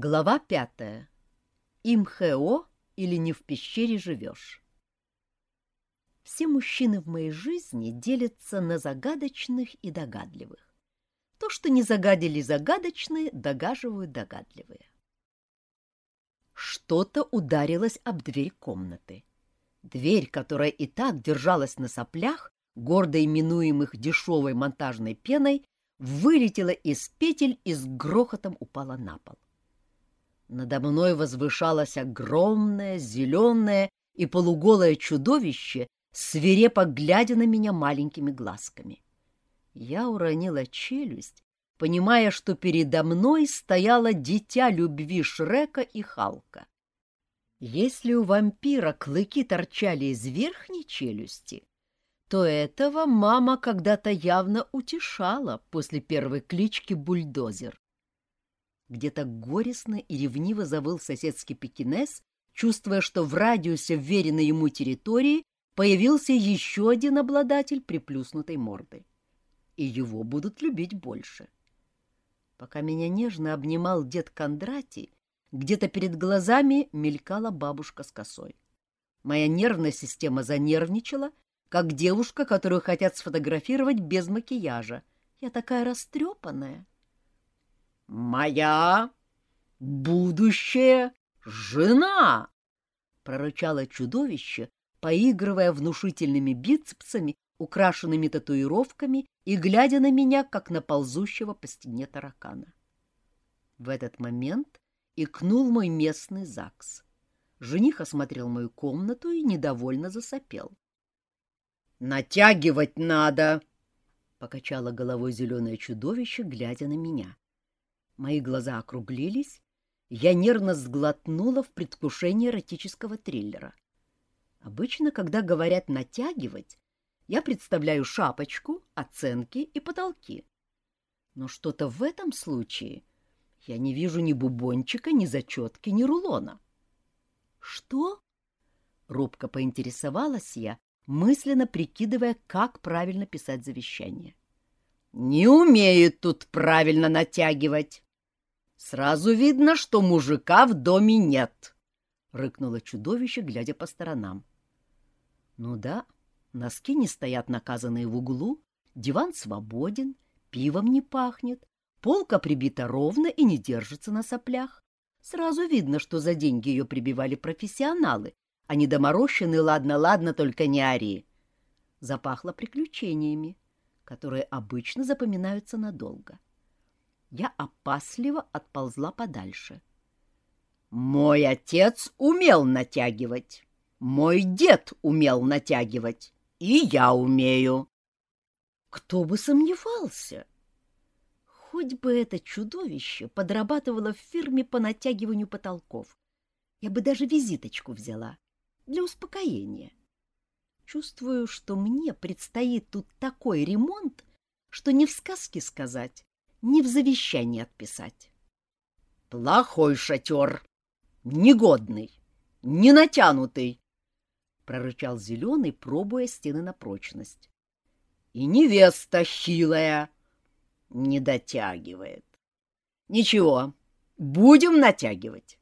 Глава пятая. Имхо или не в пещере живешь? Все мужчины в моей жизни делятся на загадочных и догадливых. То, что не загадили загадочные, догаживают догадливые. Что-то ударилось об дверь комнаты. Дверь, которая и так держалась на соплях, гордо именуемых дешевой монтажной пеной, вылетела из петель и с грохотом упала на пол. Надо мной возвышалось огромное, зеленое и полуголое чудовище, свирепо глядя на меня маленькими глазками. Я уронила челюсть, понимая, что передо мной стояло дитя любви Шрека и Халка. Если у вампира клыки торчали из верхней челюсти, то этого мама когда-то явно утешала после первой клички Бульдозер. Где-то горестно и ревниво завыл соседский пекинес, чувствуя, что в радиусе вверенной ему территории появился еще один обладатель приплюснутой морды. И его будут любить больше. Пока меня нежно обнимал дед Кондратий, где-то перед глазами мелькала бабушка с косой. Моя нервная система занервничала, как девушка, которую хотят сфотографировать без макияжа. Я такая растрепанная. «Моя будущая жена!» — прорычало чудовище, поигрывая внушительными бицепсами, украшенными татуировками и глядя на меня, как на ползущего по стене таракана. В этот момент икнул мой местный ЗАГС. Жених осмотрел мою комнату и недовольно засопел. «Натягивать надо!» — покачало головой зеленое чудовище, глядя на меня. Мои глаза округлились, я нервно сглотнула в предвкушении эротического триллера. Обычно, когда говорят «натягивать», я представляю шапочку, оценки и потолки. Но что-то в этом случае я не вижу ни бубончика, ни зачетки, ни рулона. «Что?» — робко поинтересовалась я, мысленно прикидывая, как правильно писать завещание. «Не умеют тут правильно натягивать!» Сразу видно, что мужика в доме нет, — рыкнуло чудовище, глядя по сторонам. Ну да, носки не стоят наказанные в углу, диван свободен, пивом не пахнет, полка прибита ровно и не держится на соплях. Сразу видно, что за деньги ее прибивали профессионалы, а не «ладно-ладно, только не ори». Запахло приключениями, которые обычно запоминаются надолго. — я опасливо отползла подальше. «Мой отец умел натягивать, мой дед умел натягивать, и я умею». Кто бы сомневался? Хоть бы это чудовище подрабатывало в фирме по натягиванию потолков. Я бы даже визиточку взяла для успокоения. Чувствую, что мне предстоит тут такой ремонт, что не в сказке сказать, ни в завещании отписать. — Плохой шатер, негодный, не натянутый, — прорычал Зеленый, пробуя стены на прочность. — И невеста хилая, не дотягивает. Ничего, будем натягивать.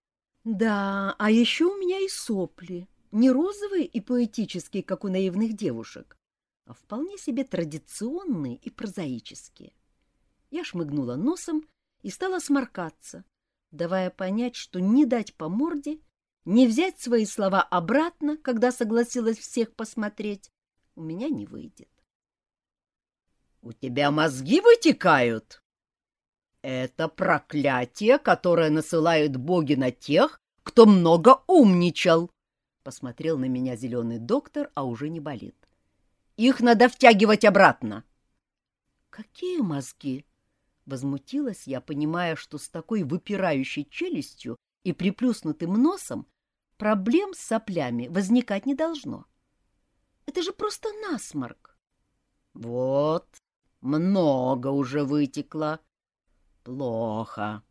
— Да, а еще у меня и сопли, не розовые и поэтические, как у наивных девушек, а вполне себе традиционные и прозаические. Я шмыгнула носом и стала сморкаться, давая понять, что не дать по морде, не взять свои слова обратно, когда согласилась всех посмотреть, у меня не выйдет. — У тебя мозги вытекают? — Это проклятие, которое насылают боги на тех, кто много умничал, — посмотрел на меня зеленый доктор, а уже не болит. — Их надо втягивать обратно. — Какие мозги? Возмутилась я, понимая, что с такой выпирающей челюстью и приплюснутым носом проблем с соплями возникать не должно. Это же просто насморк. Вот, много уже вытекло. Плохо,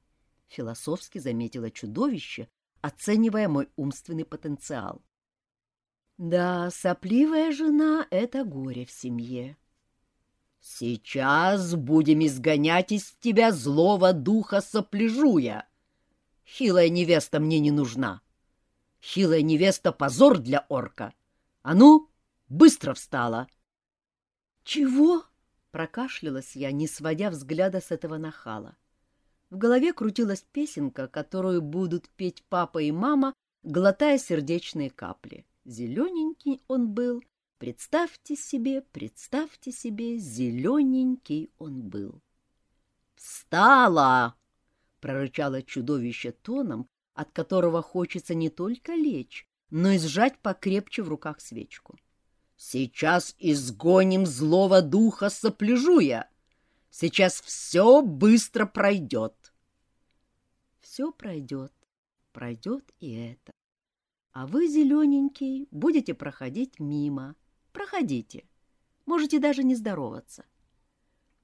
философски заметила чудовище, оценивая мой умственный потенциал. Да, сопливая жена — это горе в семье. Сейчас будем изгонять из тебя злого духа сопляжуя, Хилая невеста мне не нужна. Хилая невеста — позор для орка. А ну, быстро встала. — Чего? — прокашлялась я, не сводя взгляда с этого нахала. В голове крутилась песенка, которую будут петь папа и мама, глотая сердечные капли. Зелененький он был, представьте себе, представьте себе, зелененький он был. «Встала!» — прорычало чудовище тоном, от которого хочется не только лечь, но и сжать покрепче в руках свечку. «Сейчас изгоним злого духа сопляжуя! Сейчас все быстро пройдет!» Все пройдет, пройдет и это. А вы, зелененький, будете проходить мимо. Проходите. Можете даже не здороваться.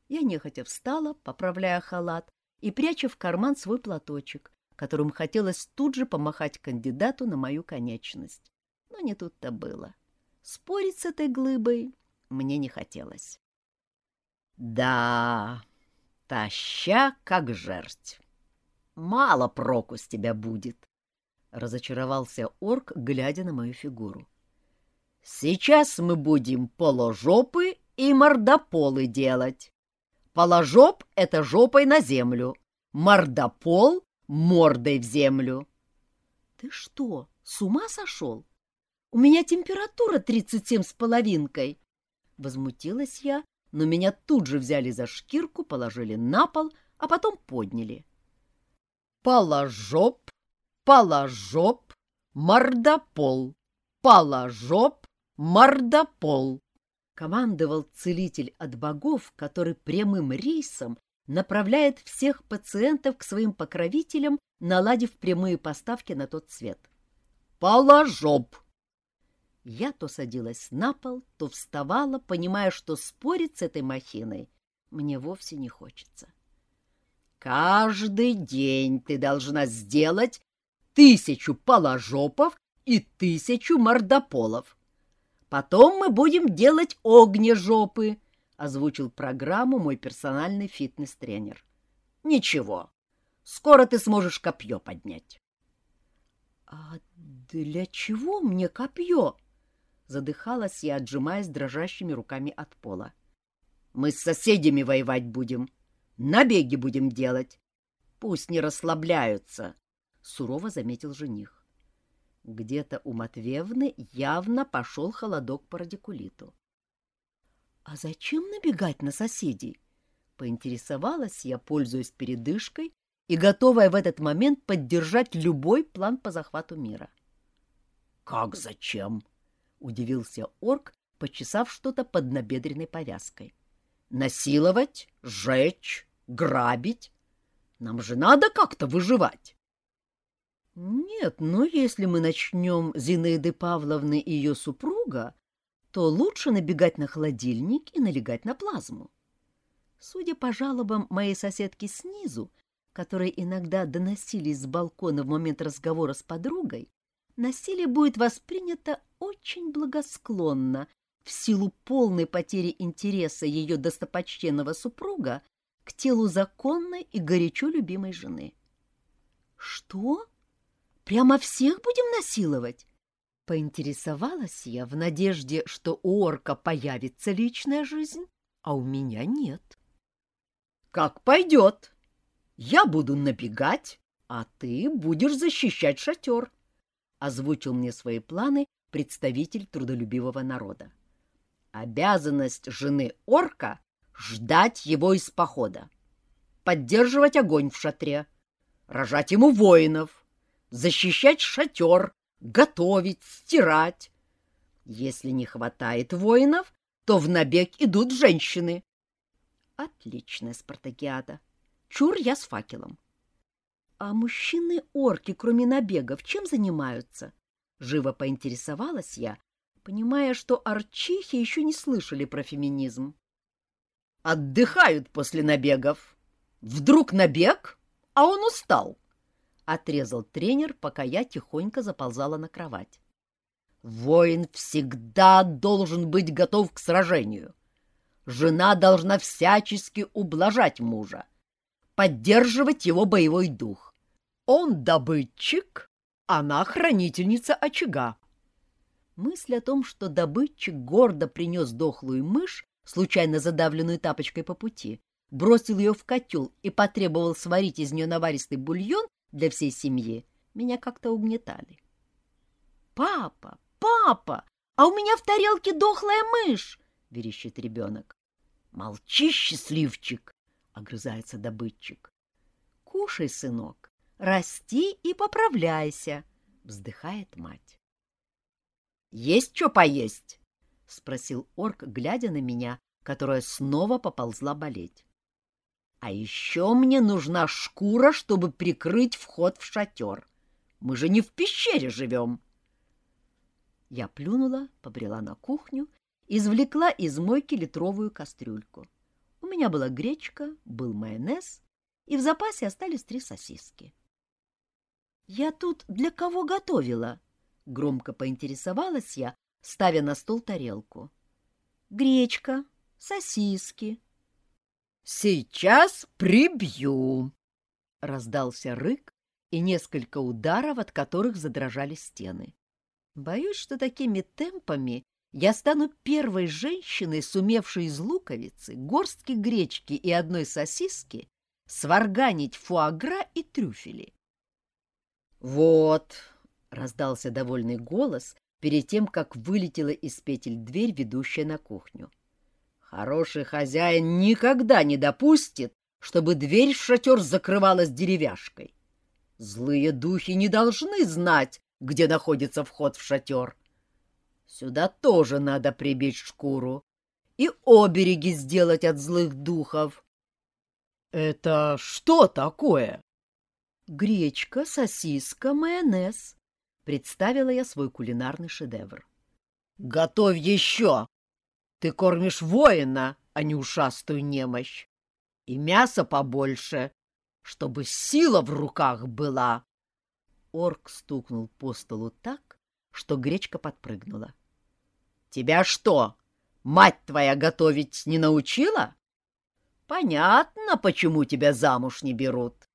Я нехотя встала, поправляя халат и пряча в карман свой платочек, которым хотелось тут же помахать кандидату на мою конечность. Но не тут-то было. Спорить с этой глыбой мне не хотелось. Да, таща как жерть. Мало проку с тебя будет, — разочаровался орк, глядя на мою фигуру. Сейчас мы будем положопы и мордополы делать. Положоп — это жопой на землю, мордопол — мордой в землю. Ты что, с ума сошел? У меня температура тридцать семь с половинкой. Возмутилась я, но меня тут же взяли за шкирку, положили на пол, а потом подняли. Положоп, положоп, мордопол, положоп, мордопол. Командовал целитель от богов, который прямым рейсом направляет всех пациентов к своим покровителям, наладив прямые поставки на тот свет. Положоп! Я то садилась на пол, то вставала, понимая, что спорить с этой махиной мне вовсе не хочется. Каждый день ты должна сделать тысячу положопов и тысячу мордополов. Потом мы будем делать огнежопы, — озвучил программу мой персональный фитнес-тренер. Ничего, скоро ты сможешь копье поднять. — А для чего мне копье? — задыхалась я, отжимаясь дрожащими руками от пола. — Мы с соседями воевать будем, Набеги будем делать. Пусть не расслабляются, — сурово заметил жених. Где-то у Матвеевны явно пошел холодок по радикулиту. — А зачем набегать на соседей? — поинтересовалась я, пользуясь передышкой и готовая в этот момент поддержать любой план по захвату мира. — Как зачем? — удивился орк, почесав что-то под набедренной повязкой. — Насиловать, сжечь, грабить? Нам же надо как-то выживать. Нет, но если мы начнем Зинаиды Павловны и ее супруга, то лучше набегать на холодильник и налегать на плазму. Судя по жалобам моей соседки снизу, которые иногда доносились с балкона в момент разговора с подругой, насилие будет воспринято очень благосклонно в силу полной потери интереса ее достопочтенного супруга к телу законной и горячо любимой жены. «Что? Прямо всех будем насиловать?» Поинтересовалась я в надежде, что у орка появится личная жизнь, а у меня нет. «Как пойдет. Я буду набегать, а ты будешь защищать шатер», — озвучил мне свои планы представитель трудолюбивого народа. Обязанность жены орка — ждать его из похода, поддерживать огонь в шатре, рожать ему воинов, защищать шатер, готовить, стирать. Если не хватает воинов, то в набег идут женщины. Отличная спартакиада. Чур я с факелом. А мужчины-орки, кроме набегов, чем занимаются? Живо поинтересовалась я, понимая, что арчихи еще не слышали про феминизм. «Отдыхают после набегов. Вдруг набег, а он устал», — отрезал тренер, пока я тихонько заползала на кровать. «Воин всегда должен быть готов к сражению. Жена должна всячески ублажать мужа, поддерживать его боевой дух. Он добытчик, она хранительница очага. Мысль о том, что добытчик гордо принес дохлую мышь, случайно задавленную тапочкой по пути, бросил ее в котел и потребовал сварить из нее наваристый бульон для всей семьи, меня как-то угнетали. «Папа, папа, а у меня в тарелке дохлая мышь!» — верещит ребенок. «Молчи, счастливчик!» — огрызается добытчик. «Кушай, сынок, расти и поправляйся!» — вздыхает мать. «Есть что поесть?» — спросил орк, глядя на меня, которая снова поползла болеть. «А еще мне нужна шкура, чтобы прикрыть вход в шатер. Мы же не в пещере живем!» Я плюнула, побрела на кухню, извлекла из мойки литровую кастрюльку. У меня была гречка, был майонез, и в запасе остались три сосиски. «Я тут для кого готовила?» — громко поинтересовалась я, ставя на стол тарелку. «Гречка, сосиски». «Сейчас прибью!» — раздался рык и несколько ударов, от которых задрожали стены. Боюсь, что такими темпами я стану первой женщиной, сумевшей из луковицы, горстки гречки и одной сосиски сварганить фуагра и трюфели. «Вот!» — раздался довольный голос перед тем, как вылетела из петель дверь, ведущая на кухню. «Хороший хозяин никогда не допустит, чтобы дверь в шатер закрывалась деревяшкой. Злые духи не должны знать, где находится вход в шатер. Сюда тоже надо прибить шкуру и обереги сделать от злых духов. — Это что такое? — Гречка, сосиска, майонез. Представила я свой кулинарный шедевр. — Готовь еще! Ты кормишь воина, а не ушастую немощь. И мяса побольше, чтобы сила в руках была. Орк стукнул по столу так, что гречка подпрыгнула. — Тебя что, мать твоя готовить не научила? Понятно, почему тебя замуж не берут.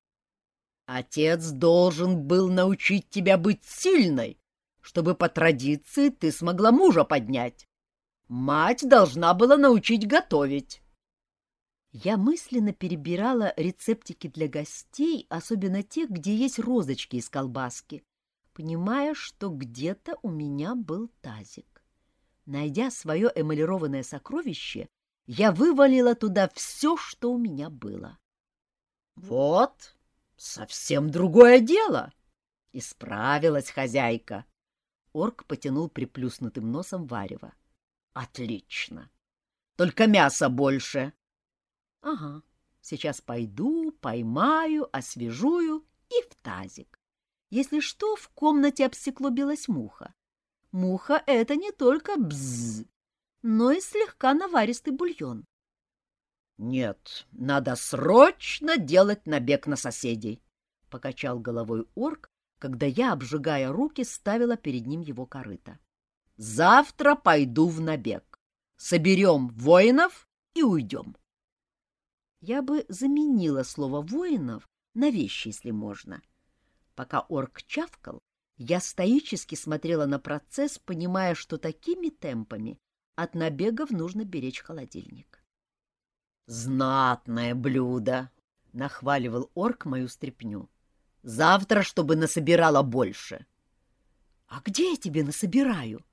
Отец должен был научить тебя быть сильной, чтобы по традиции ты смогла мужа поднять. Мать должна была научить готовить. Я мысленно перебирала рецептики для гостей, особенно тех, где есть розочки из колбаски, понимая, что где-то у меня был тазик. Найдя свое эмалированное сокровище, я вывалила туда все, что у меня было. «Вот, совсем другое дело!» — исправилась хозяйка. Орк потянул приплюснутым носом варево. «Отлично! Только мяса больше, Ага, сейчас пойду, поймаю, освежую и в тазик. Если что, в комнате обсекло билась муха. Муха — это не только бзз, но и слегка наваристый бульон. Нет, надо срочно делать набег на соседей, — покачал головой орк, когда я, обжигая руки, ставила перед ним его корыто. Завтра пойду в набег. Соберем воинов и уйдем. Я бы заменила слово «воинов» на «вещи», если можно. Пока орк чавкал, я стоически смотрела на процесс, понимая, что такими темпами от набегов нужно беречь холодильник. «Знатное блюдо!» — нахваливал орк мою стряпню. «Завтра, чтобы насобирала больше!» «А где я тебе насобираю?»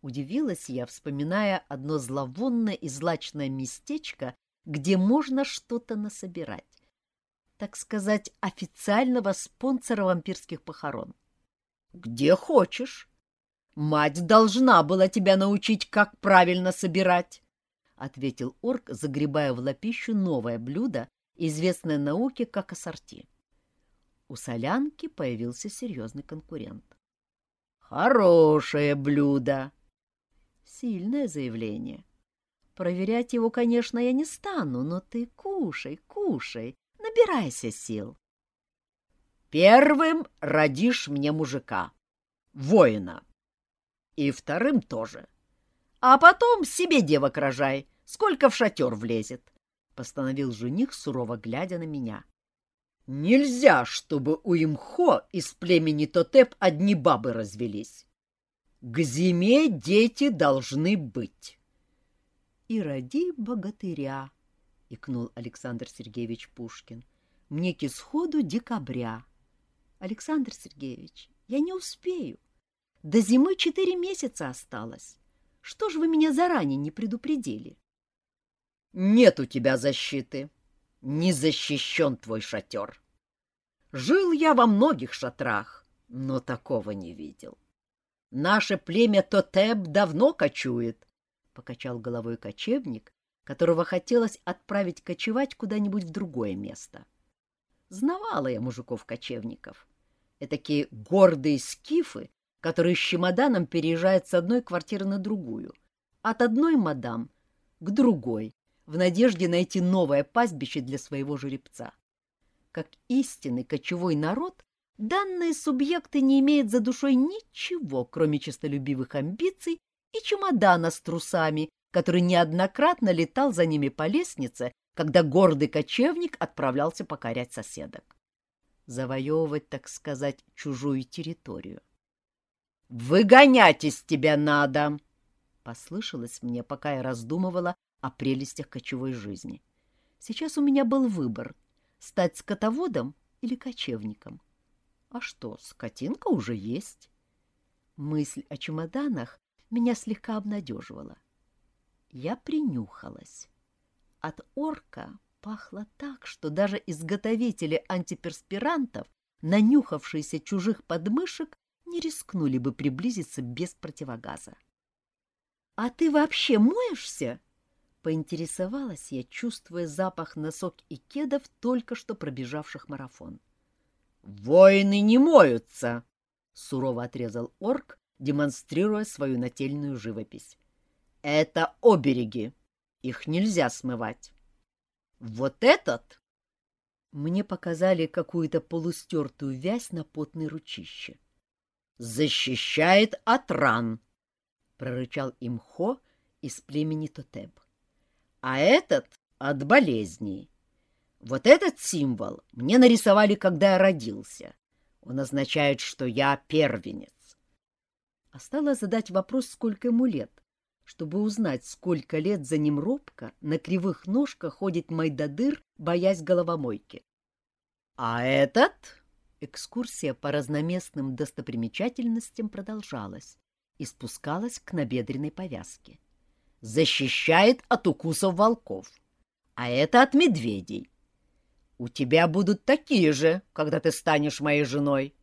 Удивилась я, вспоминая одно зловонное и злачное местечко где можно что-то насобирать. Так сказать, официального спонсора вампирских похорон. Где хочешь. Мать должна была тебя научить, как правильно собирать, — ответил орк, загребая в лапищу новое блюдо, известное науке как ассорти. У солянки появился серьезный конкурент. «Хорошее блюдо!» Сильное заявление. Проверять его, конечно, я не стану, но ты кушай, кушай, набирайся сил. Первым родишь мне мужика, воина. И вторым тоже. А потом себе девок рожай, сколько в шатер влезет, — постановил жених, сурово глядя на меня. Нельзя, чтобы у имхо из племени Тотеп одни бабы развелись. К зиме дети должны быть. — И роди богатыря, — икнул Александр Сергеевич Пушкин. — Мне к исходу декабря. — Александр Сергеевич, я не успею. До зимы четыре месяца осталось. Что ж вы меня заранее не предупредили? — Нет у тебя защиты. Не защищен твой шатер. Жил я во многих шатрах, но такого не видел. Наше племя Тотеп давно кочует, — покачал головой кочевник, которого хотелось отправить кочевать куда-нибудь в другое место. Знавала я мужиков-кочевников. Этакие гордые скифы, которые с чемоданом переезжают с одной квартиры на другую, от одной мадам к другой, в надежде найти новое пастбище для своего жеребца. Как истинный кочевой народ, данные субъекты не имеют за душой ничего, кроме честолюбивых амбиций и чемодана с трусами, который неоднократно летал за ними по лестнице, когда гордый кочевник отправлялся покорять соседок. Завоевывать, так сказать, чужую территорию. «Выгонять из тебя надо!» — послышалось мне, пока я раздумывала о прелестях кочевой жизни. Сейчас у меня был выбор — стать скотоводом или кочевником. А что, скотинка уже есть. Мысль о чемоданах меня слегка обнадеживала. Я принюхалась. От орка пахло так, что даже изготовители антиперспирантов, нанюхавшиеся чужих подмышек, не рискнули бы приблизиться без противогаза. — А ты вообще моешься? — поинтересовалась я, чувствуя запах носок и кедов, только что пробежавших марафон. — Воины не моются! — сурово отрезал орк, демонстрируя свою нательную живопись. — Это обереги. Их нельзя смывать. Вот этот... Мне показали какую-то полустертую вязь на потной ручище. «Защищает от ран!» — прорычал имхо из племени Тотеб. «А этот — от болезней. Вот этот символ мне нарисовали, когда я родился. Он означает, что я первенец. Осталось задать вопрос, сколько ему лет, чтобы узнать, сколько лет за ним робко на кривых ножках ходит Майдадыр, боясь головомойки. А этот... Экскурсия по разноместным достопримечательностям продолжалась и спускалась к набедренной повязке. Защищает от укусов волков, а это от медведей. У тебя будут такие же, когда ты станешь моей женой.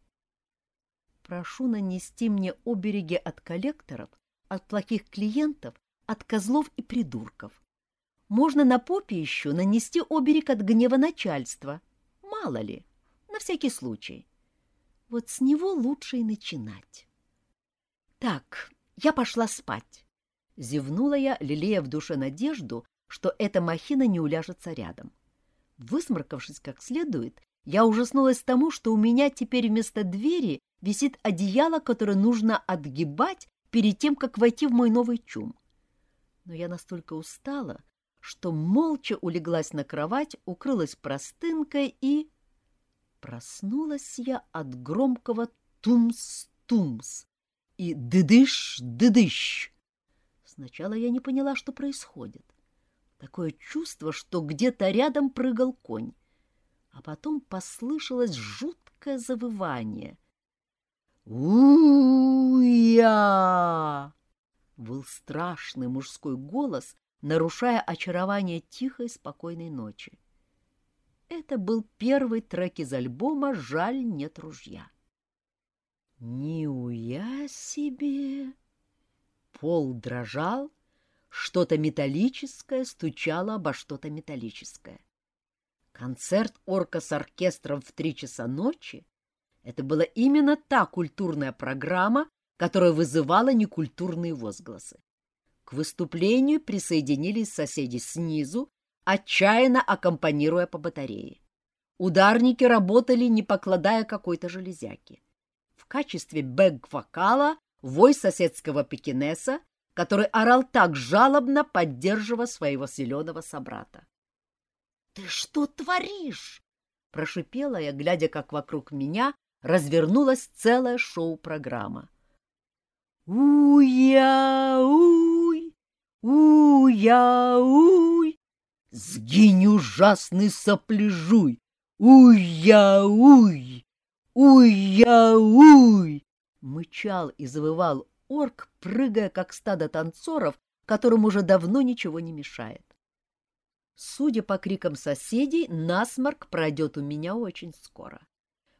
Прошу нанести мне обереги от коллекторов, от плохих клиентов, от козлов и придурков. Можно на попе еще нанести оберег от гнева начальства. Мало ли, на всякий случай. Вот с него лучше и начинать. Так, я пошла спать. Зевнула я, лелея в душе надежду, что эта махина не уляжется рядом. Высморкавшись как следует, я ужаснулась тому, что у меня теперь вместо двери висит одеяло, которое нужно отгибать перед тем, как войти в мой новый чум. Но я настолько устала, что молча улеглась на кровать, укрылась простынкой и... Проснулась я от громкого тумс-тумс и дыдыш-дыдыш. Сначала я не поняла, что происходит. Такое чувство, что где-то рядом прыгал конь. А потом послышалось жуткое завывание. «У-я!» Был страшный мужской голос, нарушая очарование тихой, спокойной ночи. Это был первый трек из альбома «Жаль, нет ружья». «Ни себе!» Пол дрожал, что-то металлическое стучало обо что-то металлическое. Концерт орка с оркестром в три часа ночи — это была именно та культурная программа, которая вызывала некультурные возгласы. К выступлению присоединились соседи снизу, отчаянно аккомпанируя по батарее. Ударники работали, не покладая какой-то железяки. В качестве бэк-вокала вой соседского пекинеса который орал так жалобно, поддерживая своего зеленого собрата. — Ты что творишь? — Прошипела я, глядя, как вокруг меня развернулась целая шоу-программа. «Уя-уй! Уя-уй! Сгинь, ужасный сопляжуй! Уя-уй! Уя-уй!» Мычал и завывал орк, прыгая, как стадо танцоров, которым уже давно ничего не мешает. Судя по крикам соседей, насморк пройдет у меня очень скоро.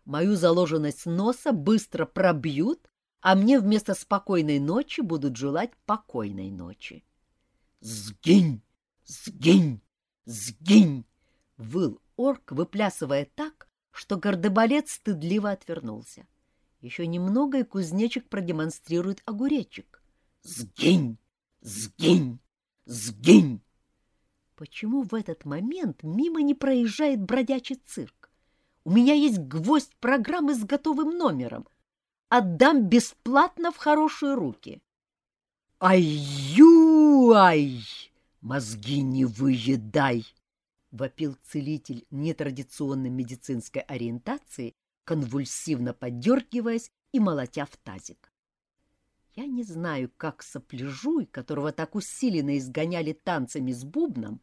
Мою заложенность носа быстро пробьют, а мне вместо спокойной ночи будут желать покойной ночи. «Сгинь! Сгинь! Сгинь!» — выл орк, выплясывая так, что гордоболец стыдливо отвернулся. Еще немного, и кузнечик продемонстрирует огуречек. «Сгинь! Сгинь! Сгинь!» Почему в этот момент мимо не проезжает бродячий цирк? У меня есть гвоздь программы с готовым номером. Отдам бесплатно в хорошие руки. «Ай-ю-ай! Мозги не выедай!» — вопил целитель нетрадиционной медицинской ориентации, конвульсивно поддергиваясь и молотя в тазик. Я не знаю, как сопляжуй, которого так усиленно изгоняли танцами с бубном,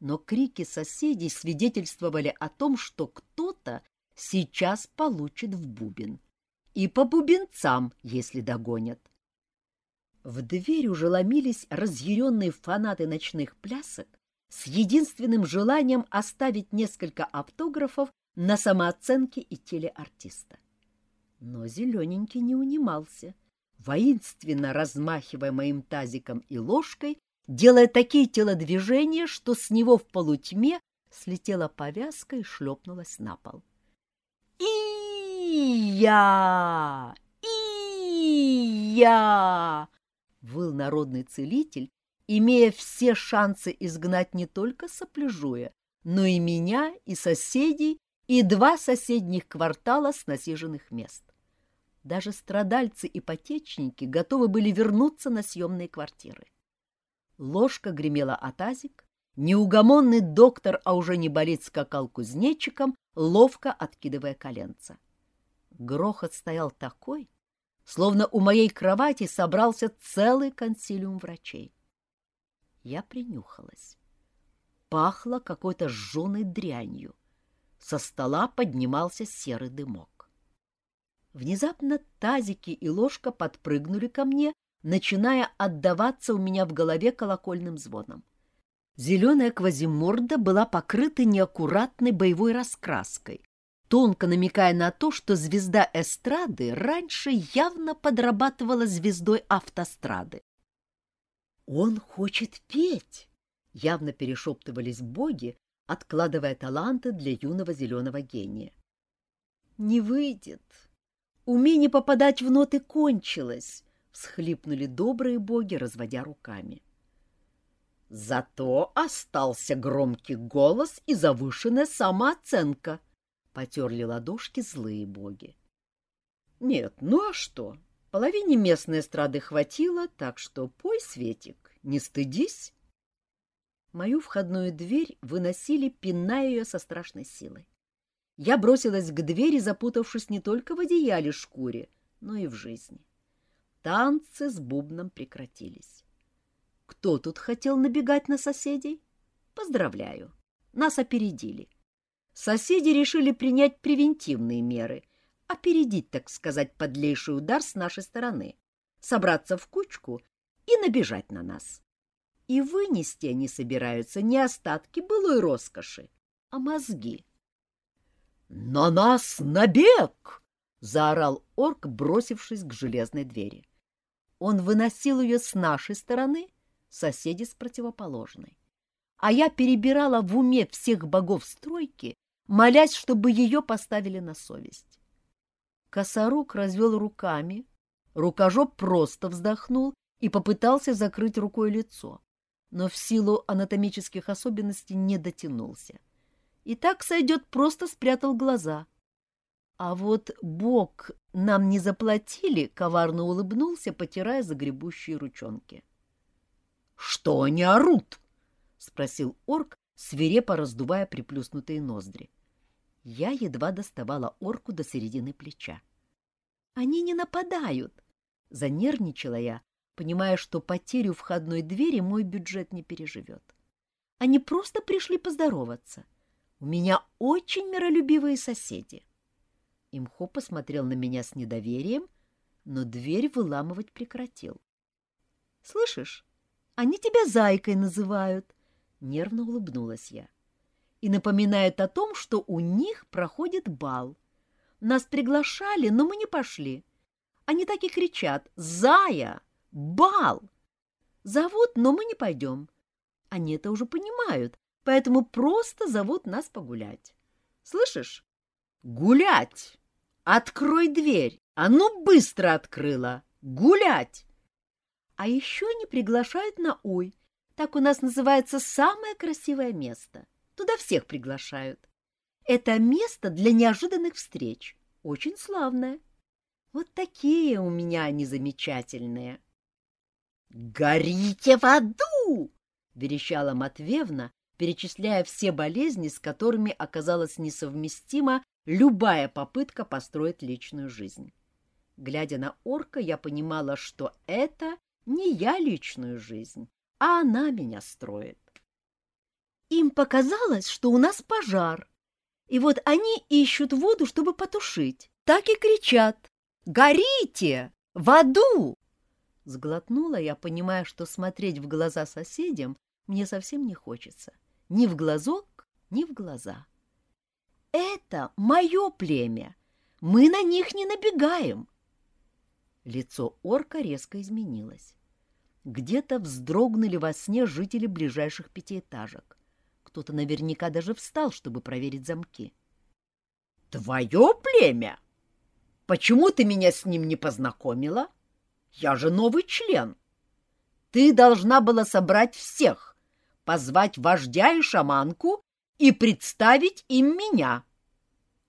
но крики соседей свидетельствовали о том, что кто-то сейчас получит в бубен. И по бубенцам, если догонят. В дверь уже ломились разъяренные фанаты ночных плясок с единственным желанием оставить несколько автографов на самооценке и теле артиста. Но зелененький не унимался, воинственно размахивая моим тазиком и ложкой, делая такие телодвижения, что с него в полутьме слетела повязка и шлепнулась на пол. «И-я! И-я!» — выл народный целитель, имея все шансы изгнать не только сопляжуя, но и меня, и соседей, и два соседних квартала с насиженных мест. Даже страдальцы-ипотечники готовы были вернуться на съемные квартиры. Ложка гремела о тазик, неугомонный доктор, а уже не болит, скакал кузнечиком, ловко откидывая коленца. Грохот стоял такой, словно у моей кровати собрался целый консилиум врачей. Я принюхалась. Пахло какой-то жженой дрянью. Со стола поднимался серый дымок. Внезапно тазики и ложка подпрыгнули ко мне, начиная отдаваться у меня в голове колокольным звоном. Зеленая квазиморда была покрыта неаккуратной боевой раскраской, тонко намекая на то, что звезда эстрады раньше явно подрабатывала звездой автострады. «Он хочет петь!» — явно перешептывались боги, откладывая таланты для юного зеленого гения. «Не выйдет. Умение попадать в ноты кончилось», — всхлипнули добрые боги, разводя руками. «Зато остался громкий голос и завышенная самооценка», — потерли ладошки злые боги. «Нет, ну а что? Половине местной эстрады хватило, так что пой, Светик, не стыдись». Мою входную дверь выносили, пиная ее со страшной силой. Я бросилась к двери, запутавшись не только в одеяле шкуре, но и в жизни. Танцы с бубном прекратились. Кто тут хотел набегать на соседей? Поздравляю, нас опередили. Соседи решили принять превентивные меры, опередить, так сказать, подлейший удар с нашей стороны, собраться в кучку и набежать на нас. И вынести они собираются не остатки былой роскоши, а мозги. — На нас набег! — заорал орк, бросившись к железной двери. Он выносил ее с нашей стороны, соседи с противоположной. А я перебирала в уме всех богов стройки, молясь, чтобы ее поставили на совесть. Косорук развел руками, рукожоп просто вздохнул и попытался закрыть рукой лицо но в силу анатомических особенностей не дотянулся. И так сойдет, просто спрятал глаза. А вот Бог нам не заплатили, коварно улыбнулся, потирая загребущие ручонки. — Что они орут? — спросил орк, свирепо раздувая приплюснутые ноздри. Я едва доставала орку до середины плеча. «Они не нападают!» — занервничала я, понимая, что потерю входной двери мой бюджет не переживет. Они просто пришли поздороваться. У меня очень миролюбивые соседи. Имхо посмотрел на меня с недоверием, но дверь выламывать прекратил. — Слышишь, они тебя зайкой называют, — нервно улыбнулась я. И напоминают о том, что у них проходит бал. Нас приглашали, но мы не пошли. Они так и кричат «Зая! Бал!» Зовут, но мы не пойдем. Они это уже понимают, поэтому просто зовут нас погулять. Слышишь? Гулять! Открой дверь! А ну быстро открыла! Гулять! А еще они приглашают на Ой. Так у нас называется самое красивое место. Туда всех приглашают. Это место для неожиданных встреч. Очень славное. Вот такие у меня они замечательные. «Горите в аду!» — верещала Матвеевна, перечисляя все болезни, с которыми оказалась несовместима любая попытка построить личную жизнь. Глядя на орка, я понимала, что это не я личную жизнь, а она меня строит. Им показалось, что у нас пожар, и вот они ищут воду, чтобы потушить. Так и кричат «Горите! В аду!» Сглотнула я, понимая, что смотреть в глаза соседям мне совсем не хочется. Ни в глазок, ни в глаза. Это мое племя. Мы на них не набегаем. Лицо орка резко изменилось. Где-то вздрогнули во сне жители ближайших пятиэтажек. Кто-то наверняка даже встал, чтобы проверить замки. «Твое племя? Почему ты меня с ним не познакомила?» Я же новый член. Ты должна была собрать всех, позвать вождя и шаманку и представить им меня.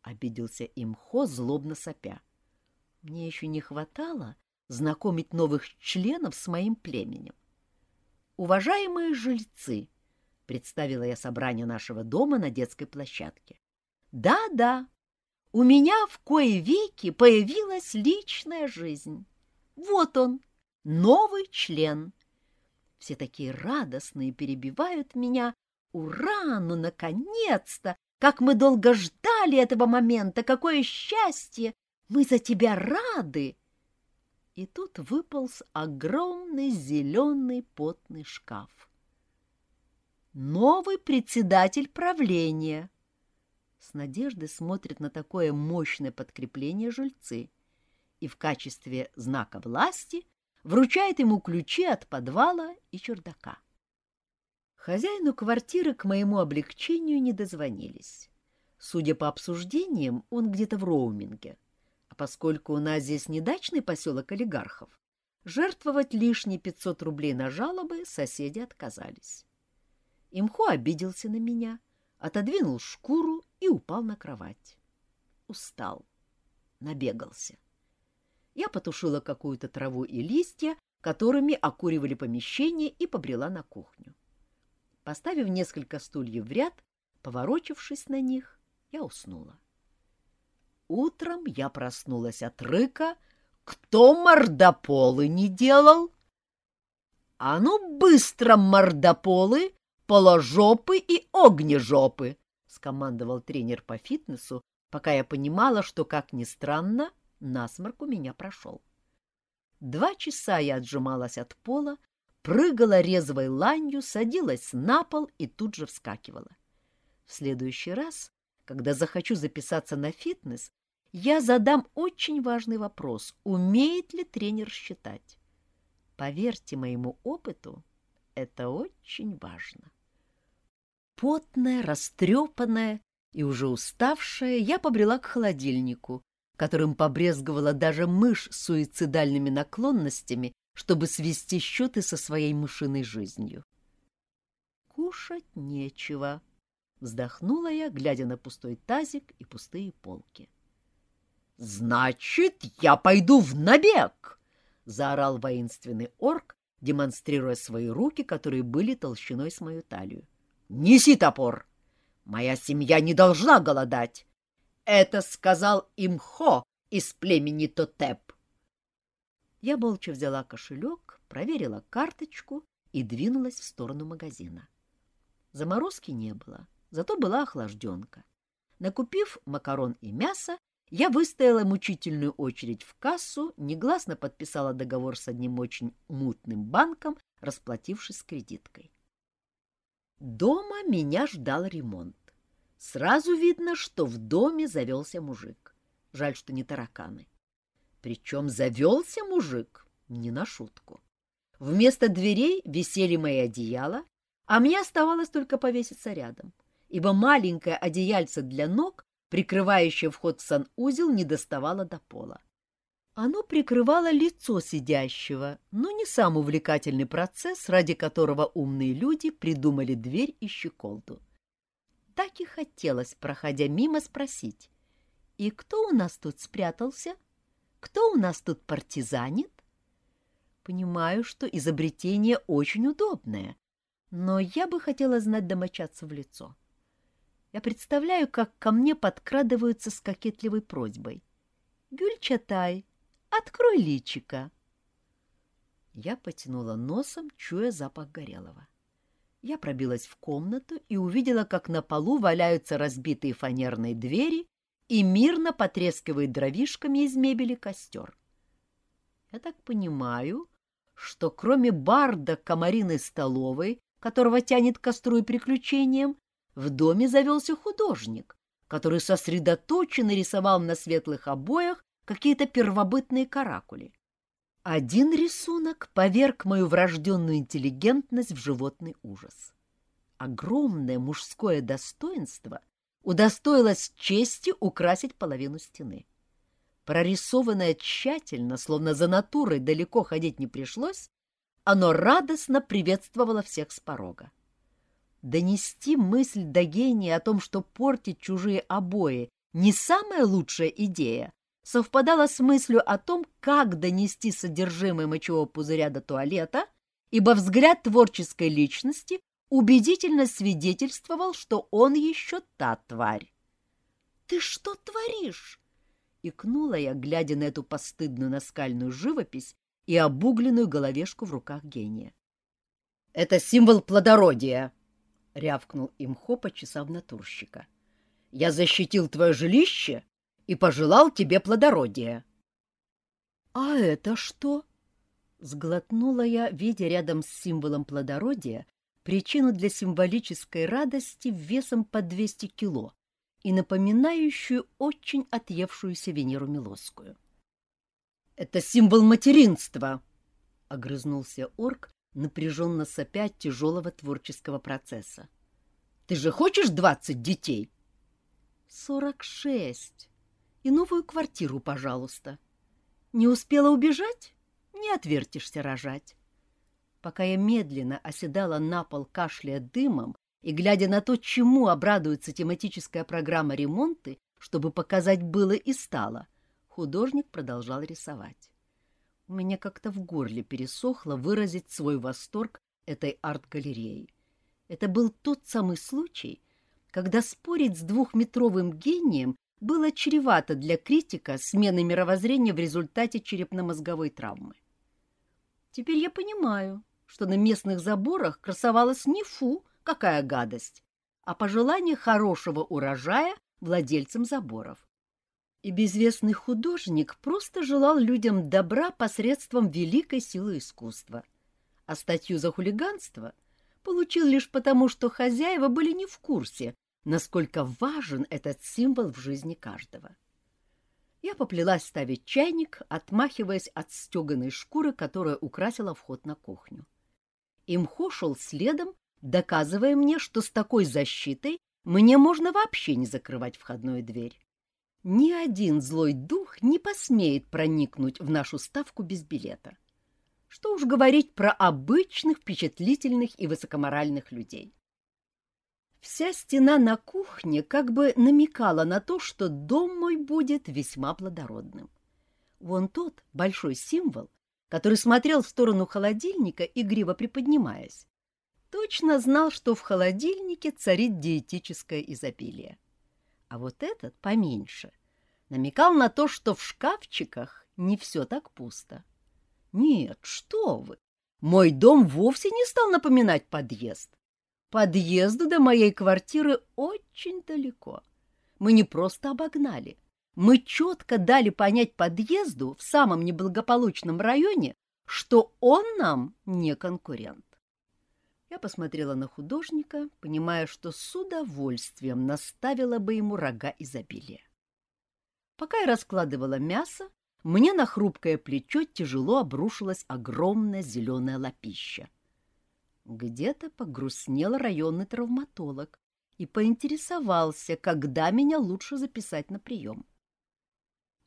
Обиделся имхо, злобно сопя. Мне еще не хватало знакомить новых членов с моим племенем. Уважаемые жильцы, представила я собрание нашего дома на детской площадке. Да-да, у меня в кое веки появилась личная жизнь. Вот он, новый член. Все такие радостные перебивают меня. Ура, ну, наконец-то! Как мы долго ждали этого момента! Какое счастье! Мы за тебя рады! И тут выполз огромный зеленый потный шкаф. Новый председатель правления. С надеждой смотрят на такое мощное подкрепление жильцы и в качестве знака власти вручает ему ключи от подвала и чердака. Хозяину квартиры к моему облегчению не дозвонились. Судя по обсуждениям, он где-то в роуминге. А поскольку у нас здесь не дачный поселок олигархов, жертвовать лишние 500 рублей на жалобы соседи отказались. Имхо обиделся на меня, отодвинул шкуру и упал на кровать. Устал, набегался я потушила какую-то траву и листья, которыми окуривали помещение, и побрела на кухню. Поставив несколько стульев в ряд, поворочившись на них, я уснула. Утром я проснулась от рыка «Кто мордополы не делал?» «А ну быстро, мордополы, положопы и огнежопы!» — скомандовал тренер по фитнесу, пока я понимала, что, как ни странно, насморк у меня прошел. Два часа я отжималась от пола, прыгала резвой ланью, садилась на пол и тут же вскакивала. В следующий раз, когда захочу записаться на фитнес, я задам очень важный вопрос, умеет ли тренер считать. Поверьте моему опыту, это очень важно. Потная, растрепанная и уже уставшая, я побрела к холодильнику, которым побрезговала даже мышь с суицидальными наклонностями, чтобы свести счеты со своей мышиной жизнью. «Кушать нечего», — вздохнула я, глядя на пустой тазик и пустые полки. «Значит, я пойду в набег!» — заорал воинственный орк, демонстрируя свои руки, которые были толщиной с мою талию. «Неси топор! Моя семья не должна голодать! Это сказал Имхо из племени Тотеп. Я молча взяла кошелек, проверила карточку и двинулась в сторону магазина. Заморозки не было, зато была охлажденка. Накупив макарон и мясо, я выстояла мучительную очередь в кассу, негласно подписала договор с одним очень мутным банком, расплатившись с кредиткой. Дома меня ждал ремонт. Сразу видно, что в доме завелся мужик. Жаль, что не тараканы. Причем завелся мужик не на шутку. Вместо дверей висели мои одеяла, а мне оставалось только повеситься рядом, ибо маленькое одеяльце для ног прикрывающее вход в санузел, не доставало до пола. Оно прикрывало лицо сидящего, но не сам увлекательный процесс, ради которого умные люди придумали дверь и щеколду. Так и хотелось, проходя мимо, спросить, «И кто у нас тут спрятался? Кто у нас тут партизанит?» Понимаю, что изобретение очень удобное, но я бы хотела знать домочадцу в лицо. — я представляю, как ко мне подкрадываются с кокетливой просьбой. «Гюльчатай, открой личика!» Я потянула носом, чуя запах горелого. Я пробилась в комнату и увидела, как на полу валяются разбитые фанерные двери и мирно потрескивает дровишками из мебели костер. Я так понимаю, что кроме барда комариной столовой, которого тянет к костру приключениям, в доме завелся художник, который сосредоточенно рисовал на светлых обоях какие-то первобытные каракули. Один рисунок поверг мою врожденную интеллигентность в животный ужас. Огромное мужское достоинство удостоилось чести украсить половину стены. Прорисованное тщательно, словно за натурой далеко ходить не пришлось, оно радостно приветствовало всех с порога. Донести мысль до гения о том, что портить чужие обои не самая лучшая идея, совпадала с мыслью о том, как донести содержимое мочевого пузыря до туалета, ибо взгляд творческой личности убедительно свидетельствовал, что он еще та тварь. «Ты что творишь?» — икнула я, глядя на эту постыдную наскальную живопись и обугленную головешку в руках гения. «Это символ плодородия», — рявкнул имхо, почесав натурщика. — Я защитил твое жилище и пожелал тебе плодородия. — А это что? — сглотнула я, видя рядом с символом плодородия причину для символической радости весом по 200 кило и напоминающую очень отъевшуюся Венеру Милосскую. — Это символ материнства! — огрызнулся орк, напряженно сопя тяжелого творческого процесса. «Ты же хочешь двадцать детей?» «Сорок шесть. И новую квартиру, пожалуйста. Не успела убежать? Не отвертишься рожать». Пока я медленно оседала на пол, кашляя дымом и глядя на то, чему обрадуется тематическая программа ремонты, чтобы показать было и стало, художник продолжал рисовать. У меня как-то в горле пересохло выразить свой восторг этой арт-галереей. Это был тот самый случай, когда спорить с двухметровым гением было чревато для критика смены мировоззрения в результате черепно-мозговой травмы. Теперь я понимаю, что на местных заборах красовалась не фу, какая гадость, а пожелание хорошего урожая владельцам заборов и безвестный художник просто желал людям добра посредством великой силы искусства, а статью за хулиганство получил лишь потому, что хозяева были не в курсе, насколько важен этот символ в жизни каждого. Я поплелась ставить чайник, отмахиваясь от стеганой шкуры, которая украсила вход на кухню. Имхо шел следом, доказывая мне, что с такой защитой мне можно вообще не закрывать входную дверь ни один злой дух не посмеет проникнуть в нашу ставку без билета. Что уж говорить про обычных, впечатлительных и высокоморальных людей. Вся стена на кухне как бы намекала на то, что дом мой будет весьма плодородным. Вон тот большой символ, который смотрел в сторону холодильника, игриво приподнимаясь, точно знал, что в холодильнике царит диетическое изобилие А вот этот, поменьше, намекал на то, что в шкафчиках не все так пусто. Нет, что вы! Мой дом вовсе не стал напоминать подъезд. Подъезду до моей квартиры очень далеко. Мы не просто обогнали. Мы четко дали понять подъезду в самом неблагополучном районе, что он нам не конкурент. Я посмотрела на художника, понимая, что с удовольствием наставила бы ему рога изобилия. Пока я раскладывала мясо, мне на хрупкое плечо тяжело обрушилась огромная зеленая лапища. Где-то погрустнел районный травматолог и поинтересовался, когда меня лучше записать на прием.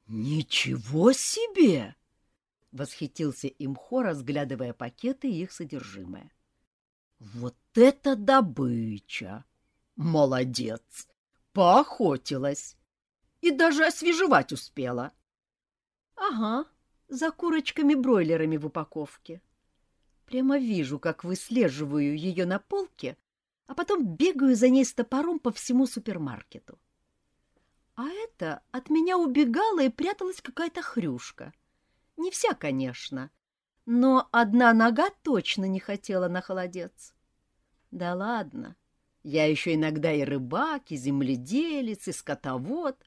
«Ничего себе!» — восхитился имхо, разглядывая пакеты и их содержимое. «Вот это добыча! Молодец! Поохотилась! И даже освежевать успела!» «Ага, за курочками-бройлерами в упаковке. Прямо вижу, как выслеживаю ее на полке, а потом бегаю за ней с топором по всему супермаркету. А это от меня убегала и пряталась какая-то хрюшка. Не вся, конечно, но одна нога точно не хотела на холодец. Да ладно, я еще иногда и рыбак, и земледелец, и скотовод,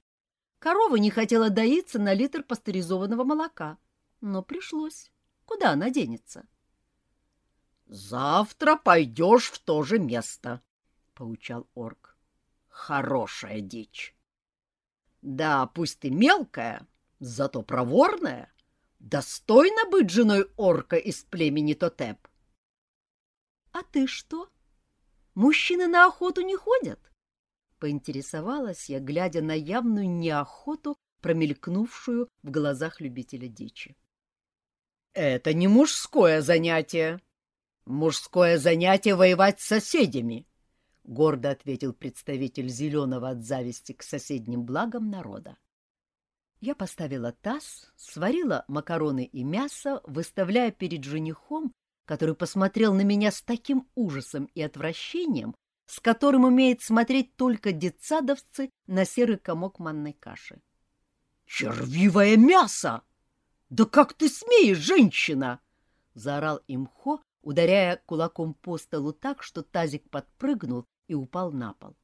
Корова не хотела доиться на литр пастеризованного молока, но пришлось. Куда она денется? — Завтра пойдешь в то же место, — поучал орк. — Хорошая дичь. Да, пусть ты мелкая, зато проворная, достойна быть женой орка из племени Тотеп. — А ты что? Мужчины на охоту не ходят? Поинтересовалась я, глядя на явную неохоту, промелькнувшую в глазах любителя дичи. «Это не мужское занятие. Мужское занятие — воевать с соседями», — гордо ответил представитель зеленого от зависти к соседним благам народа. Я поставила таз, сварила макароны и мясо, выставляя перед женихом, который посмотрел на меня с таким ужасом и отвращением, с которым умеют смотреть только детсадовцы на серый комок манной каши. «Червивое мясо! Да как ты смеешь, женщина!» — заорал имхо, ударяя кулаком по столу так, что тазик подпрыгнул и упал на пол.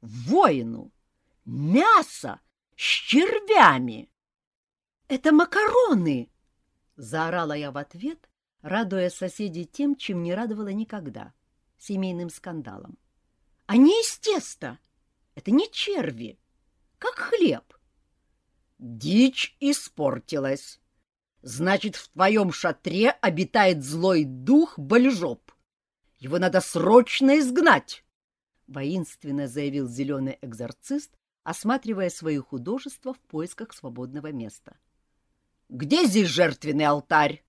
«Воину! Мясо! С червями!» «Это макароны!» — заорала я в ответ, радуя соседей тем, чем не радовала никогда — семейным скандалом. Они из теста. Это не черви. Как хлеб. Дичь испортилась. Значит, в твоем шатре обитает злой дух Бальжоп. Его надо срочно изгнать, — воинственно заявил зеленый экзорцист, осматривая свои художества в поисках свободного места. — Где здесь жертвенный алтарь?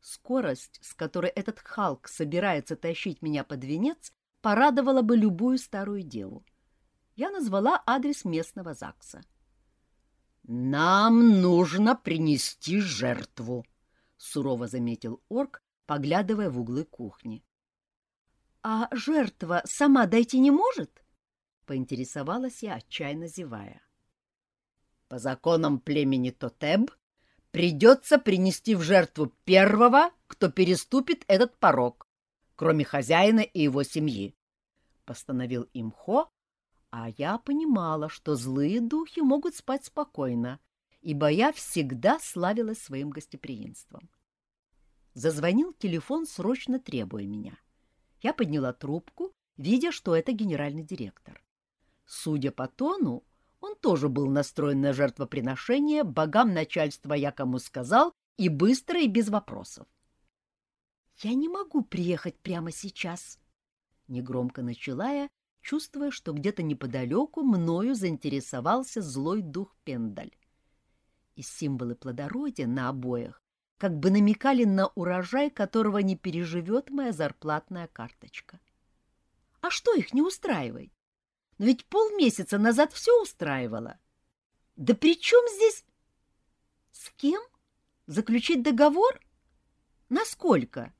Скорость, с которой этот Халк собирается тащить меня под венец, порадовала бы любую старую деву. Я назвала адрес местного ЗАГСа. «Нам нужно принести жертву», — сурово заметил орк, поглядывая в углы кухни. «А жертва сама дойти не может?» — поинтересовалась я, отчаянно зевая. «По законам племени Тотеб придется принести в жертву первого, кто переступит этот порог, кроме хозяина и его семьи, — постановил имхо, а я понимала, что злые духи могут спать спокойно, ибо я всегда славилась своим гостеприимством. Зазвонил телефон, срочно требуя меня. Я подняла трубку, видя, что это генеральный директор. Судя по тону, он тоже был настроен на жертвоприношение, богам начальства я кому сказал, и быстро, и без вопросов. «Я не могу приехать прямо сейчас», — негромко начала я, чувствуя, что где-то неподалеку мною заинтересовался злой дух Пендаль. И символы плодородия на обоях как бы намекали на урожай, которого не переживет моя зарплатная карточка. А что их не устраивает? Но ведь полмесяца назад все устраивало. Да при чем здесь... С кем? Заключить договор? Насколько?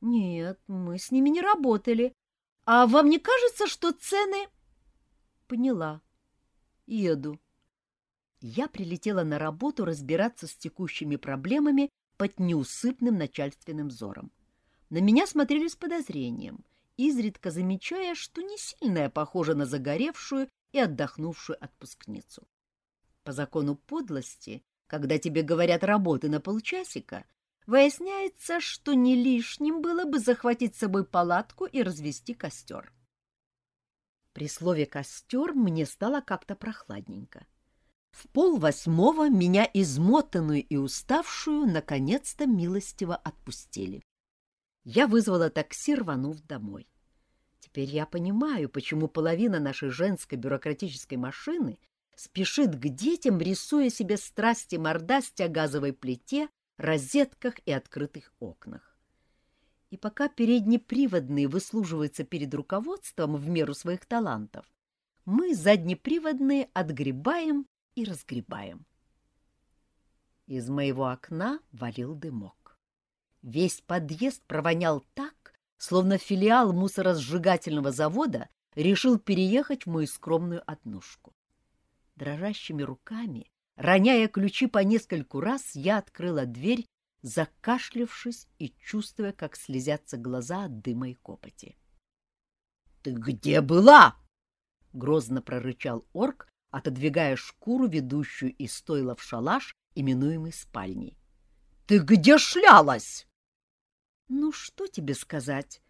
Нет, мы с ними не работали. А вам не кажется, что цены... Поняла. Еду. Я прилетела на работу разбираться с текущими проблемами под неусыпным начальственным взором. На меня смотрели с подозрением, изредка замечая, что не сильно я похожа на загоревшую и отдохнувшую отпускницу. По закону подлости, когда тебе говорят работы на полчасика, выясняется, что не лишним было бы захватить с собой палатку и развести костер. При слове «костер» мне стало как-то прохладненько. В пол восьмого меня, измотанную и уставшую, наконец-то милостиво отпустили. Я вызвала такси, рванув домой. Теперь я понимаю, почему половина нашей женской бюрократической машины спешит к детям, рисуя себе страсти мордасти о газовой плите, розетках и открытых окнах. И пока переднеприводные выслуживаются перед руководством в меру своих талантов, мы, заднеприводные, отгребаем и разгребаем. Из моего окна валил дымок. Весь подъезд провонял так, словно филиал мусоросжигательного завода решил переехать в мою скромную однушку. Дрожащими руками, роняя ключи по нескольку раз, я открыла дверь, закашлявшись и чувствуя, как слезятся глаза от дыма и копоти. — Ты где была? — грозно прорычал орк, отодвигая шкуру, ведущую из стойла в шалаш, именуемый спальней. — Ты где шлялась? — Ну, что тебе сказать?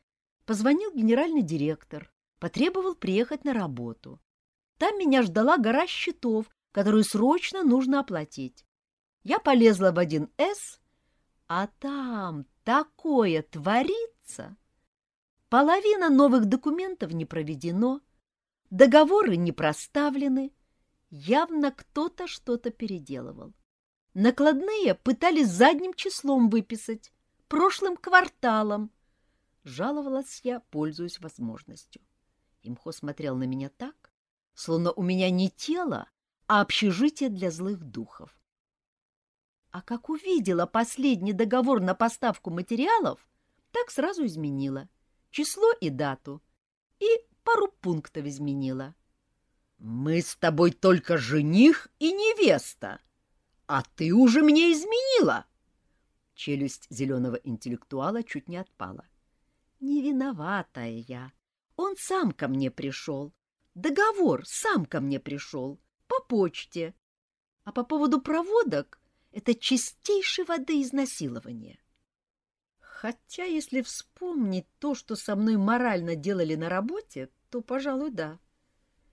Позвонил генеральный директор, потребовал приехать на работу. Там меня ждала гора счетов, которую срочно нужно оплатить. Я полезла в один с а там такое творится! Половина новых документов не проведено, договоры не проставлены, Явно кто-то что-то переделывал. Накладные пытались задним числом выписать, прошлым кварталом. Жаловалась я, пользуясь возможностью. Имхо смотрел на меня так, словно у меня не тело, а общежитие для злых духов. А как увидела последний договор на поставку материалов, так сразу изменила. Число и дату. И пару пунктов изменила. Мы с тобой только жених и невеста, а ты уже мне изменила. Челюсть зеленого интеллектуала чуть не отпала. Не виноватая я. Он сам ко мне пришел. Договор сам ко мне пришел. По почте. А по поводу проводок — это чистейшей воды изнасилование. Хотя, если вспомнить то, что со мной морально делали на работе, то, пожалуй, да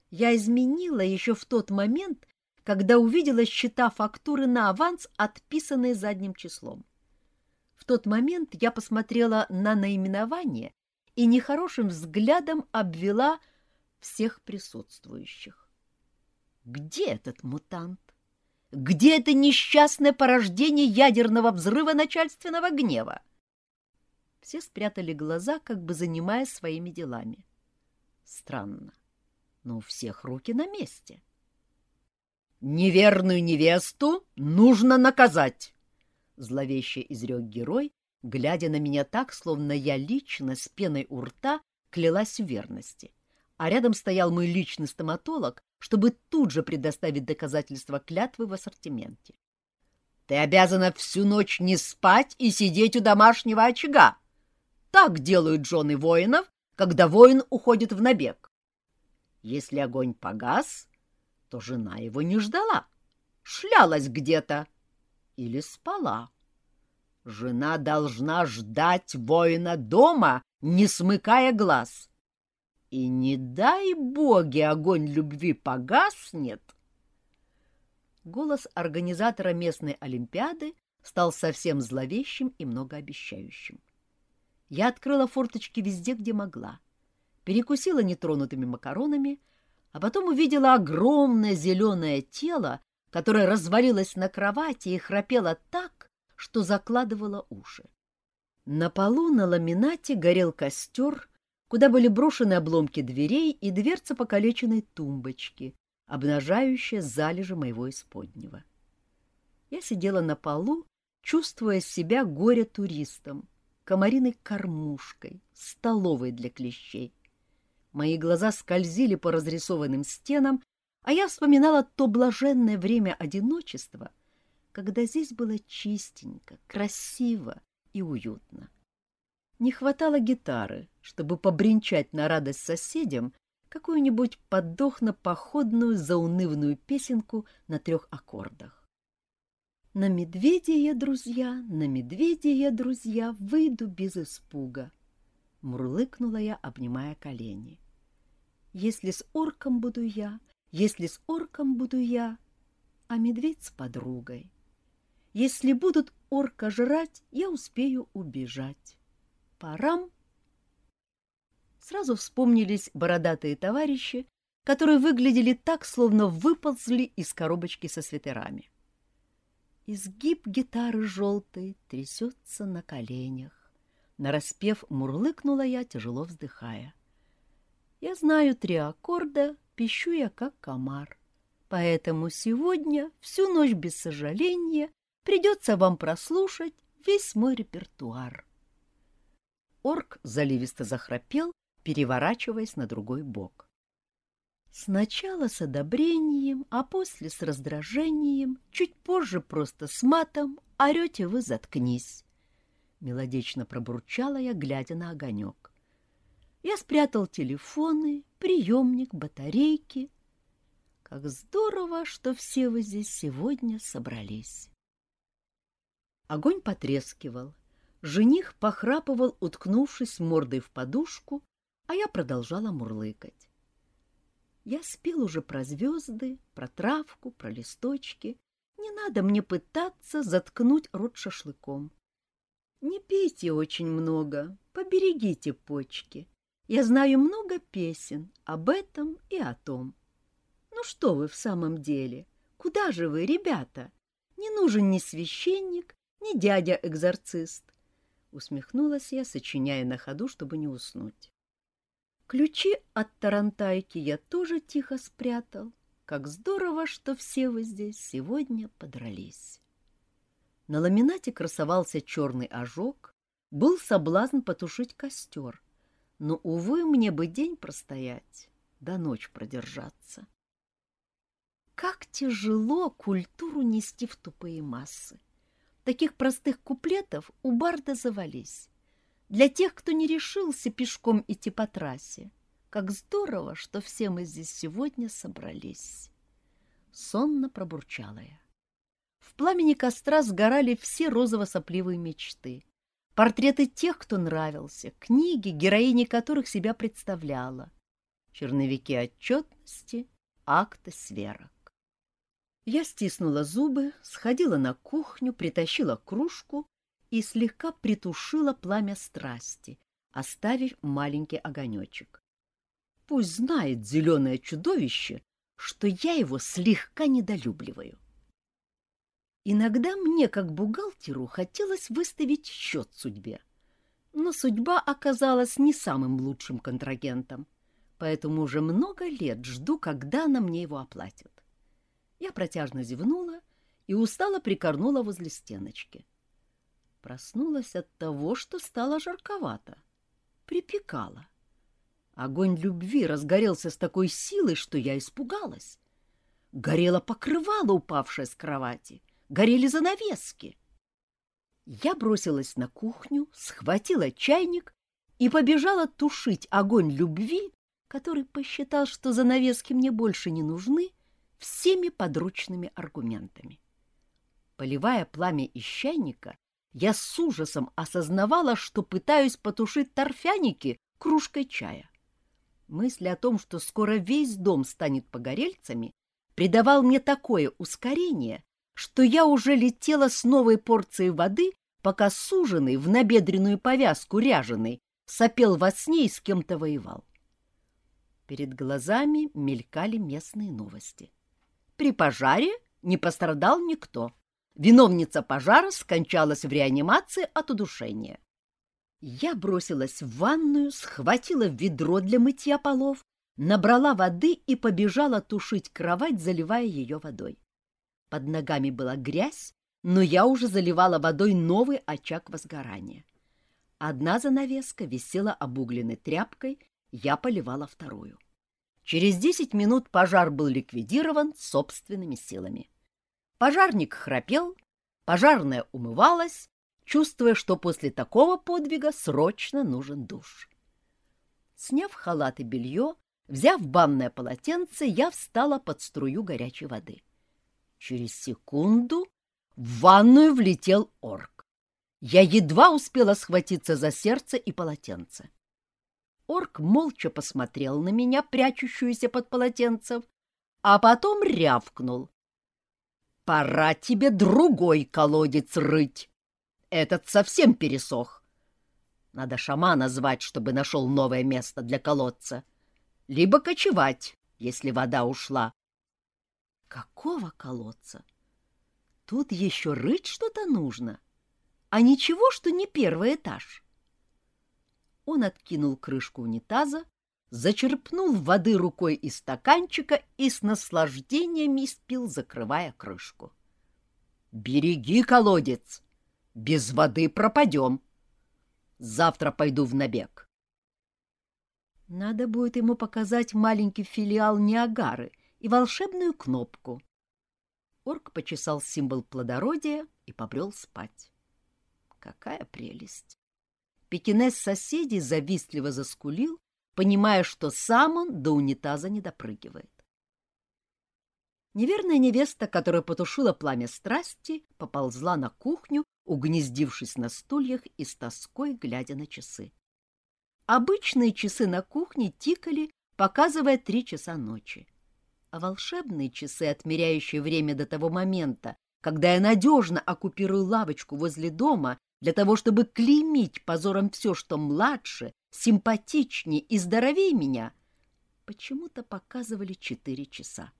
я изменила еще в тот момент, когда увидела счета фактуры на аванс, отписанные задним числом. В тот момент я посмотрела на наименование и нехорошим взглядом обвела всех присутствующих. Где этот мутант? Где это несчастное порождение ядерного взрыва начальственного гнева? Все спрятали глаза, как бы занимаясь своими делами. Странно но у всех руки на месте. «Неверную невесту нужно наказать!» — зловеще изрек герой, глядя на меня так, словно я лично с пеной у рта клялась в верности, а рядом стоял мой личный стоматолог, чтобы тут же предоставить доказательства клятвы в ассортименте. «Ты обязана всю ночь не спать и сидеть у домашнего очага. Так делают жены воинов, когда воин уходит в набег. Если огонь погас, то жена его не ждала, шлялась где-то или спала. Жена должна ждать воина дома, не смыкая глаз. И не дай боги огонь любви погаснет. Голос организатора местной олимпиады стал совсем зловещим и многообещающим. Я открыла форточки везде, где могла перекусила нетронутыми макаронами, а потом увидела огромное зеленое тело, которое развалилось на кровати и храпело так, что закладывало уши. На полу на ламинате горел костер, куда были брошены обломки дверей и дверца покалеченной тумбочки, обнажающая залежи моего исподнего. Я сидела на полу, чувствуя себя горе-туристом, комариной кормушкой, столовой для клещей. Мои глаза скользили по разрисованным стенам, а я вспоминала то блаженное время одиночества, когда здесь было чистенько, красиво и уютно. Не хватало гитары, чтобы побренчать на радость соседям какую-нибудь подохно-походную заунывную песенку на трех аккордах. На медведя я, друзья, на медведя я, друзья, выйду без испуга. Мурлыкнула я, обнимая колени. Если с орком буду я, если с орком буду я, а медведь с подругой. Если будут орка жрать, я успею убежать. Парам! Сразу вспомнились бородатые товарищи, которые выглядели так, словно выползли из коробочки со свитерами. Изгиб гитары желтой трясется на коленях. Нараспев мурлыкнула я, тяжело вздыхая. Я знаю три аккорда, пищу я как комар. Поэтому сегодня, всю ночь без сожаления, придется вам прослушать весь мой репертуар. Орк заливисто захрапел, переворачиваясь на другой бок. Сначала с одобрением, а после с раздражением, чуть позже просто с матом, орете вы заткнись. Мелодично пробурчала я, глядя на огонек. Я спрятал телефоны, приемник, батарейки. Как здорово, что все вы здесь сегодня собрались. Огонь потрескивал. Жених похрапывал, уткнувшись мордой в подушку, а я продолжала мурлыкать. Я спел уже про звезды, про травку, про листочки. Не надо мне пытаться заткнуть рот шашлыком. Не пейте очень много, поберегите почки. Я знаю много песен об этом и о том. Ну что вы в самом деле? Куда же вы, ребята? Не нужен ни священник, ни дядя-экзорцист. Усмехнулась я, сочиняя на ходу, чтобы не уснуть. Ключи от тарантайки я тоже тихо спрятал. Как здорово, что все вы здесь сегодня подрались. На ламинате красовался черный ожог, был соблазн потушить костер. Но, увы, мне бы день простоять, да ночь продержаться. Как тяжело культуру нести в тупые массы. Таких простых куплетов у барда завались для тех, кто не решился пешком идти по трассе. Как здорово, что все мы здесь сегодня собрались. Сонно пробурчала я. В пламени костра сгорали все розово-сопливые мечты. Портреты тех, кто нравился, книги, героини которых себя представляла, черновики отчетности, акты сверок. Я стиснула зубы, сходила на кухню, притащила кружку и слегка притушила пламя страсти, оставив маленький огонечек. Пусть знает зеленое чудовище, что я его слегка недолюбливаю. Иногда мне, как бухгалтеру, хотелось выставить счет судьбе, но судьба оказалась не самым лучшим контрагентом, поэтому уже много лет жду, когда она мне его оплатит. Я протяжно зевнула и устало прикорнула возле стеночки. — Проснулась от того, что стало жарковато. Припекало. Огонь любви разгорелся с такой силой, что я испугалась. Горело покрывало, упавшее с кровати. Горели занавески. Я бросилась на кухню, схватила чайник и побежала тушить огонь любви, который посчитал, что занавески мне больше не нужны, всеми подручными аргументами. Поливая пламя из чайника, я с ужасом осознавала, что пытаюсь потушить торфяники кружкой чая. Мысль о том, что скоро весь дом станет погорельцами, придавал мне такое ускорение, что я уже летела с новой порцией воды, пока суженый в набедренную повязку ряженый сопел во сне и с кем-то воевал. Перед глазами мелькали местные новости. При пожаре не пострадал никто. Виновница пожара скончалась в реанимации от удушения. Я бросилась в ванную, схватила ведро для мытья полов, набрала воды и побежала тушить кровать, заливая ее водой. Под ногами была грязь, но я уже заливала водой новый очаг возгорания. Одна занавеска висела обугленной тряпкой, я поливала вторую. Через десять минут пожар был ликвидирован собственными силами. Пожарник храпел, пожарная умывалась, чувствуя, что после такого подвига срочно нужен душ. Сняв халат и белье, взяв банное полотенце, я встала под струю горячей воды. Через секунду в ванную влетел орк. Я едва успела схватиться за сердце и полотенце. Орк молча посмотрел на меня, прячущуюся под полотенцем, а потом рявкнул. «Пора тебе другой колодец рыть! Этот совсем пересох. Надо шамана звать, чтобы нашел новое место для колодца. Либо кочевать, если вода ушла». «Какого колодца? Тут еще рыть что-то нужно, а ничего, что не первый этаж». Он откинул крышку унитаза, зачерпнул воды рукой из стаканчика и с наслаждением испил, закрывая крышку. «Береги колодец! Без воды пропадем! Завтра пойду в набег!» Надо будет ему показать маленький филиал Ниагары и волшебную кнопку. Орк почесал символ плодородия и побрел спать. Какая прелесть! Пекинес соседей завистливо заскулил, понимая, что сам он до унитаза не допрыгивает. Неверная невеста, которая потушила пламя страсти, поползла на кухню, угнездившись на стульях и с тоской глядя на часы. Обычные часы на кухне тикали, показывая три часа ночи. А волшебные часы, отмеряющие время до того момента, когда я надежно оккупирую лавочку возле дома для того, чтобы клеймить позором все, что младше, симпатичнее и здоровее меня, почему-то показывали четыре часа.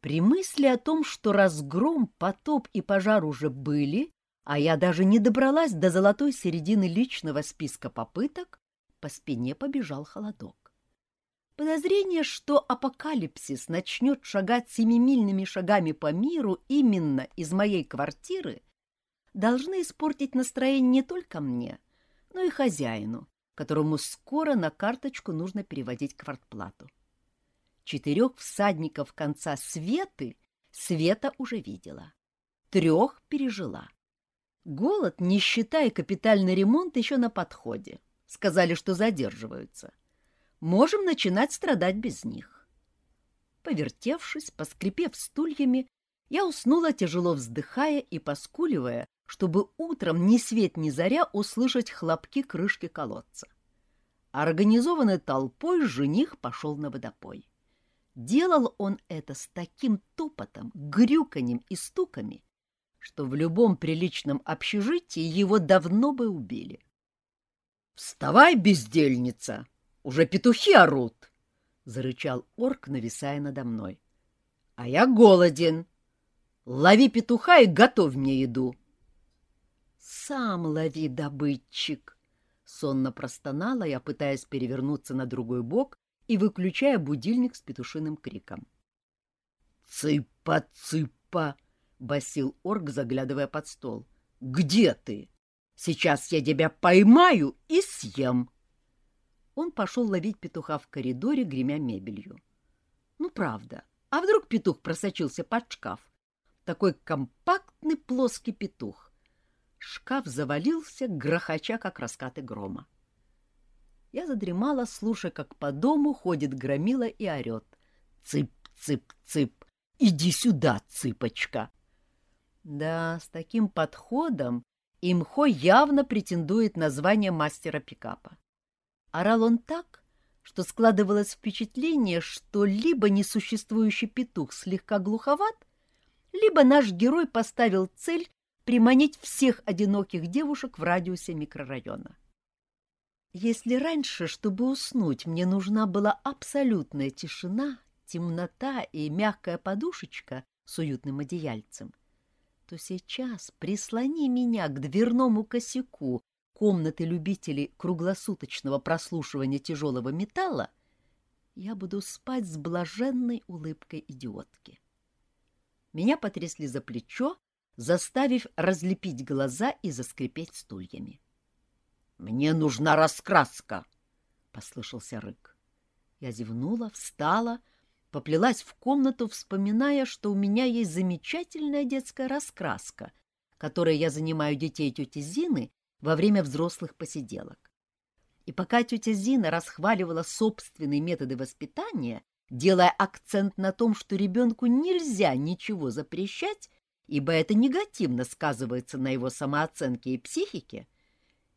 При мысли о том, что разгром, потоп и пожар уже были, а я даже не добралась до золотой середины личного списка попыток, по спине побежал холодок. Подозрение, что апокалипсис начнет шагать семимильными шагами по миру именно из моей квартиры, должны испортить настроение не только мне, но и хозяину, которому скоро на карточку нужно переводить квартплату. Четырех всадников конца Светы Света уже видела. Трех пережила. Голод, не считая капитальный ремонт, еще на подходе. Сказали, что задерживаются. Можем начинать страдать без них. Повертевшись, поскрипев стульями, я уснула, тяжело вздыхая и поскуливая, чтобы утром ни свет ни заря услышать хлопки крышки колодца. Организованной толпой жених пошел на водопой. Делал он это с таким топотом, грюканьем и стуками, что в любом приличном общежитии его давно бы убили. «Вставай, бездельница! Уже петухи орут!» — зарычал орк, нависая надо мной. «А я голоден. Лови петуха и готовь мне еду!» Сам лови, добытчик! Сонно простонала я, пытаясь перевернуться на другой бок и выключая будильник с петушиным криком. «Цыпа, цыпа!» — басил орк, заглядывая под стол. «Где ты? Сейчас я тебя поймаю и съем!» Он пошел ловить петуха в коридоре, гремя мебелью. Ну, правда, а вдруг петух просочился под шкаф? Такой компактный плоский петух. Шкаф завалился, грохоча, как раскаты грома. Я задремала, слушая, как по дому ходит громила и орет. «Цып, цып, цып! Иди сюда, цыпочка!» Да, с таким подходом Имхо явно претендует на звание мастера пикапа. Орал он так, что складывалось впечатление, что либо несуществующий петух слегка глуховат, либо наш герой поставил цель приманить всех одиноких девушек в радиусе микрорайона. Если раньше, чтобы уснуть, мне нужна была абсолютная тишина, темнота и мягкая подушечка с уютным одеяльцем, то сейчас прислони меня к дверному косяку комнаты любителей круглосуточного прослушивания тяжелого металла, я буду спать с блаженной улыбкой идиотки. Меня потрясли за плечо, заставив разлепить глаза и заскрипеть стульями. «Мне нужна раскраска! — послышался рык. Я зевнула, встала, поплелась в комнату, вспоминая, что у меня есть замечательная детская раскраска, которой я занимаю детей тети Зины во время взрослых посиделок. И пока тетя Зина расхваливала собственные методы воспитания, делая акцент на том, что ребенку нельзя ничего запрещать, ибо это негативно сказывается на его самооценке и психике,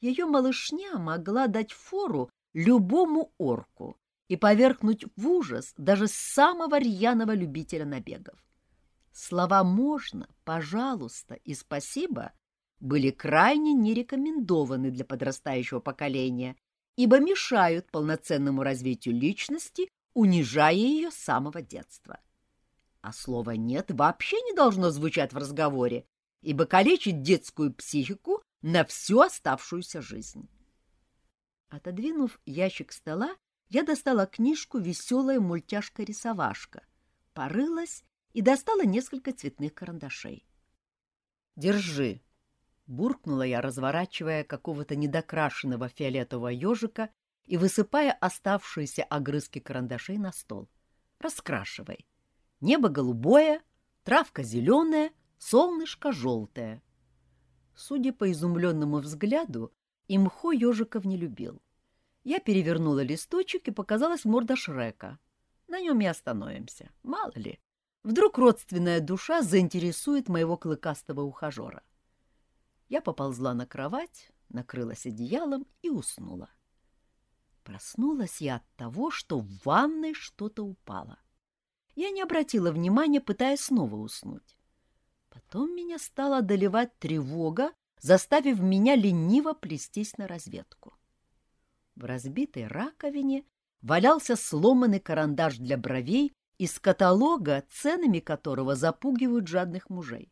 ее малышня могла дать фору любому орку и повергнуть в ужас даже самого рьяного любителя набегов. Слова «можно», «пожалуйста» и «спасибо» были крайне нерекомендованы для подрастающего поколения, ибо мешают полноценному развитию личности, унижая ее с самого детства. А слово «нет» вообще не должно звучать в разговоре, ибо калечит детскую психику на всю оставшуюся жизнь. Отодвинув ящик стола, я достала книжку «Веселая мультяшка-рисовашка», порылась и достала несколько цветных карандашей. «Держи!» — буркнула я, разворачивая какого-то недокрашенного фиолетового ежика и высыпая оставшиеся огрызки карандашей на стол. «Раскрашивай. Небо голубое, травка зеленая, солнышко желтое». Судя по изумленному взгляду, имхо ежиков не любил. Я перевернула листочек, и показалась морда Шрека. На нем и остановимся. Мало ли, вдруг родственная душа заинтересует моего клыкастого ухажера. Я поползла на кровать, накрылась одеялом и уснула. Проснулась я от того, что в ванной что-то упало. Я не обратила внимания, пытаясь снова уснуть. Потом меня стала одолевать тревога, заставив меня лениво плестись на разведку. В разбитой раковине валялся сломанный карандаш для бровей из каталога, ценами которого запугивают жадных мужей.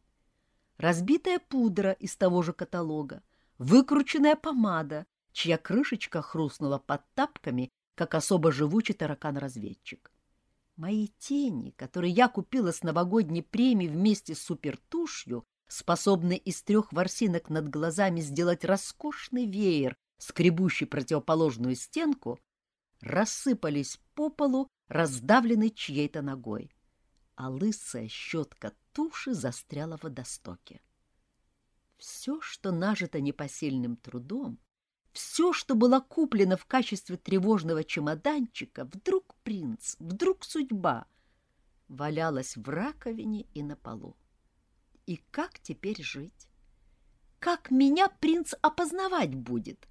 Разбитая пудра из того же каталога, выкрученная помада, чья крышечка хрустнула под тапками, как особо живучий таракан-разведчик. Мои тени, которые я купила с новогодней премии вместе с супертушью, способны из трех ворсинок над глазами сделать роскошный веер скребущий противоположную стенку, рассыпались по полу, раздавленной чьей-то ногой, а лысая щетка туши застряла в водостоке. Все, что нажито непосильным трудом, все, что было куплено в качестве тревожного чемоданчика, вдруг принц, вдруг судьба, валялось в раковине и на полу. И как теперь жить? Как меня принц опознавать будет?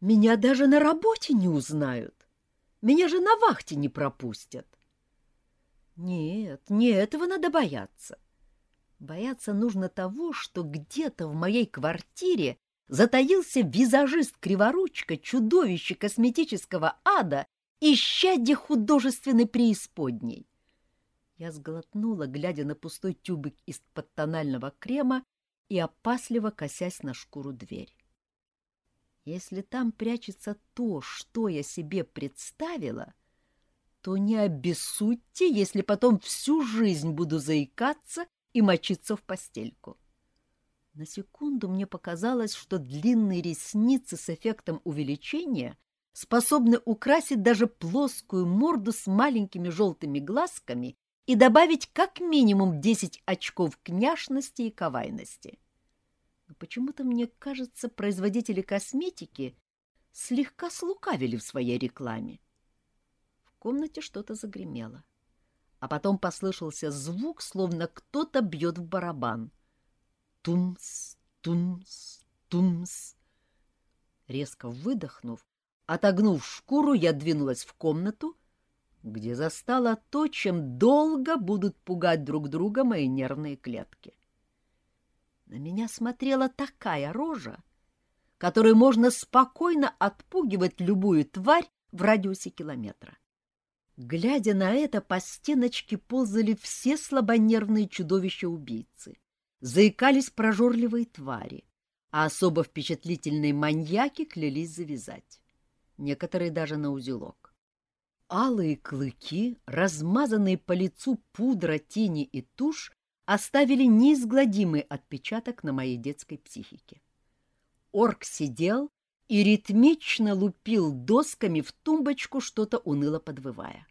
Меня даже на работе не узнают. Меня же на вахте не пропустят. Нет, не этого надо бояться. Бояться нужно того, что где-то в моей квартире затаился визажист-криворучка, чудовище косметического ада, исчадье художественной преисподней. Я сглотнула, глядя на пустой тюбик из-под тонального крема и опасливо косясь на шкуру дверь. Если там прячется то, что я себе представила, то не обессудьте, если потом всю жизнь буду заикаться и мочиться в постельку. На секунду мне показалось, что длинные ресницы с эффектом увеличения способны украсить даже плоскую морду с маленькими желтыми глазками и добавить как минимум 10 очков княжности и кавайности. Но почему-то мне кажется, производители косметики слегка слукавили в своей рекламе. В комнате что-то загремело. А потом послышался звук, словно кто-то бьет в барабан. Тумс, тумс, тумс. Резко выдохнув, отогнув шкуру, я двинулась в комнату, где застала то, чем долго будут пугать друг друга мои нервные клетки. На меня смотрела такая рожа, которой можно спокойно отпугивать любую тварь в радиусе километра. Глядя на это, по стеночке ползали все слабонервные чудовища-убийцы. Заикались прожорливые твари, а особо впечатлительные маньяки клялись завязать. Некоторые даже на узелок. Алые клыки, размазанные по лицу пудра, тени и тушь, оставили неизгладимый отпечаток на моей детской психике. Орк сидел и ритмично лупил досками в тумбочку, что-то уныло подвывая.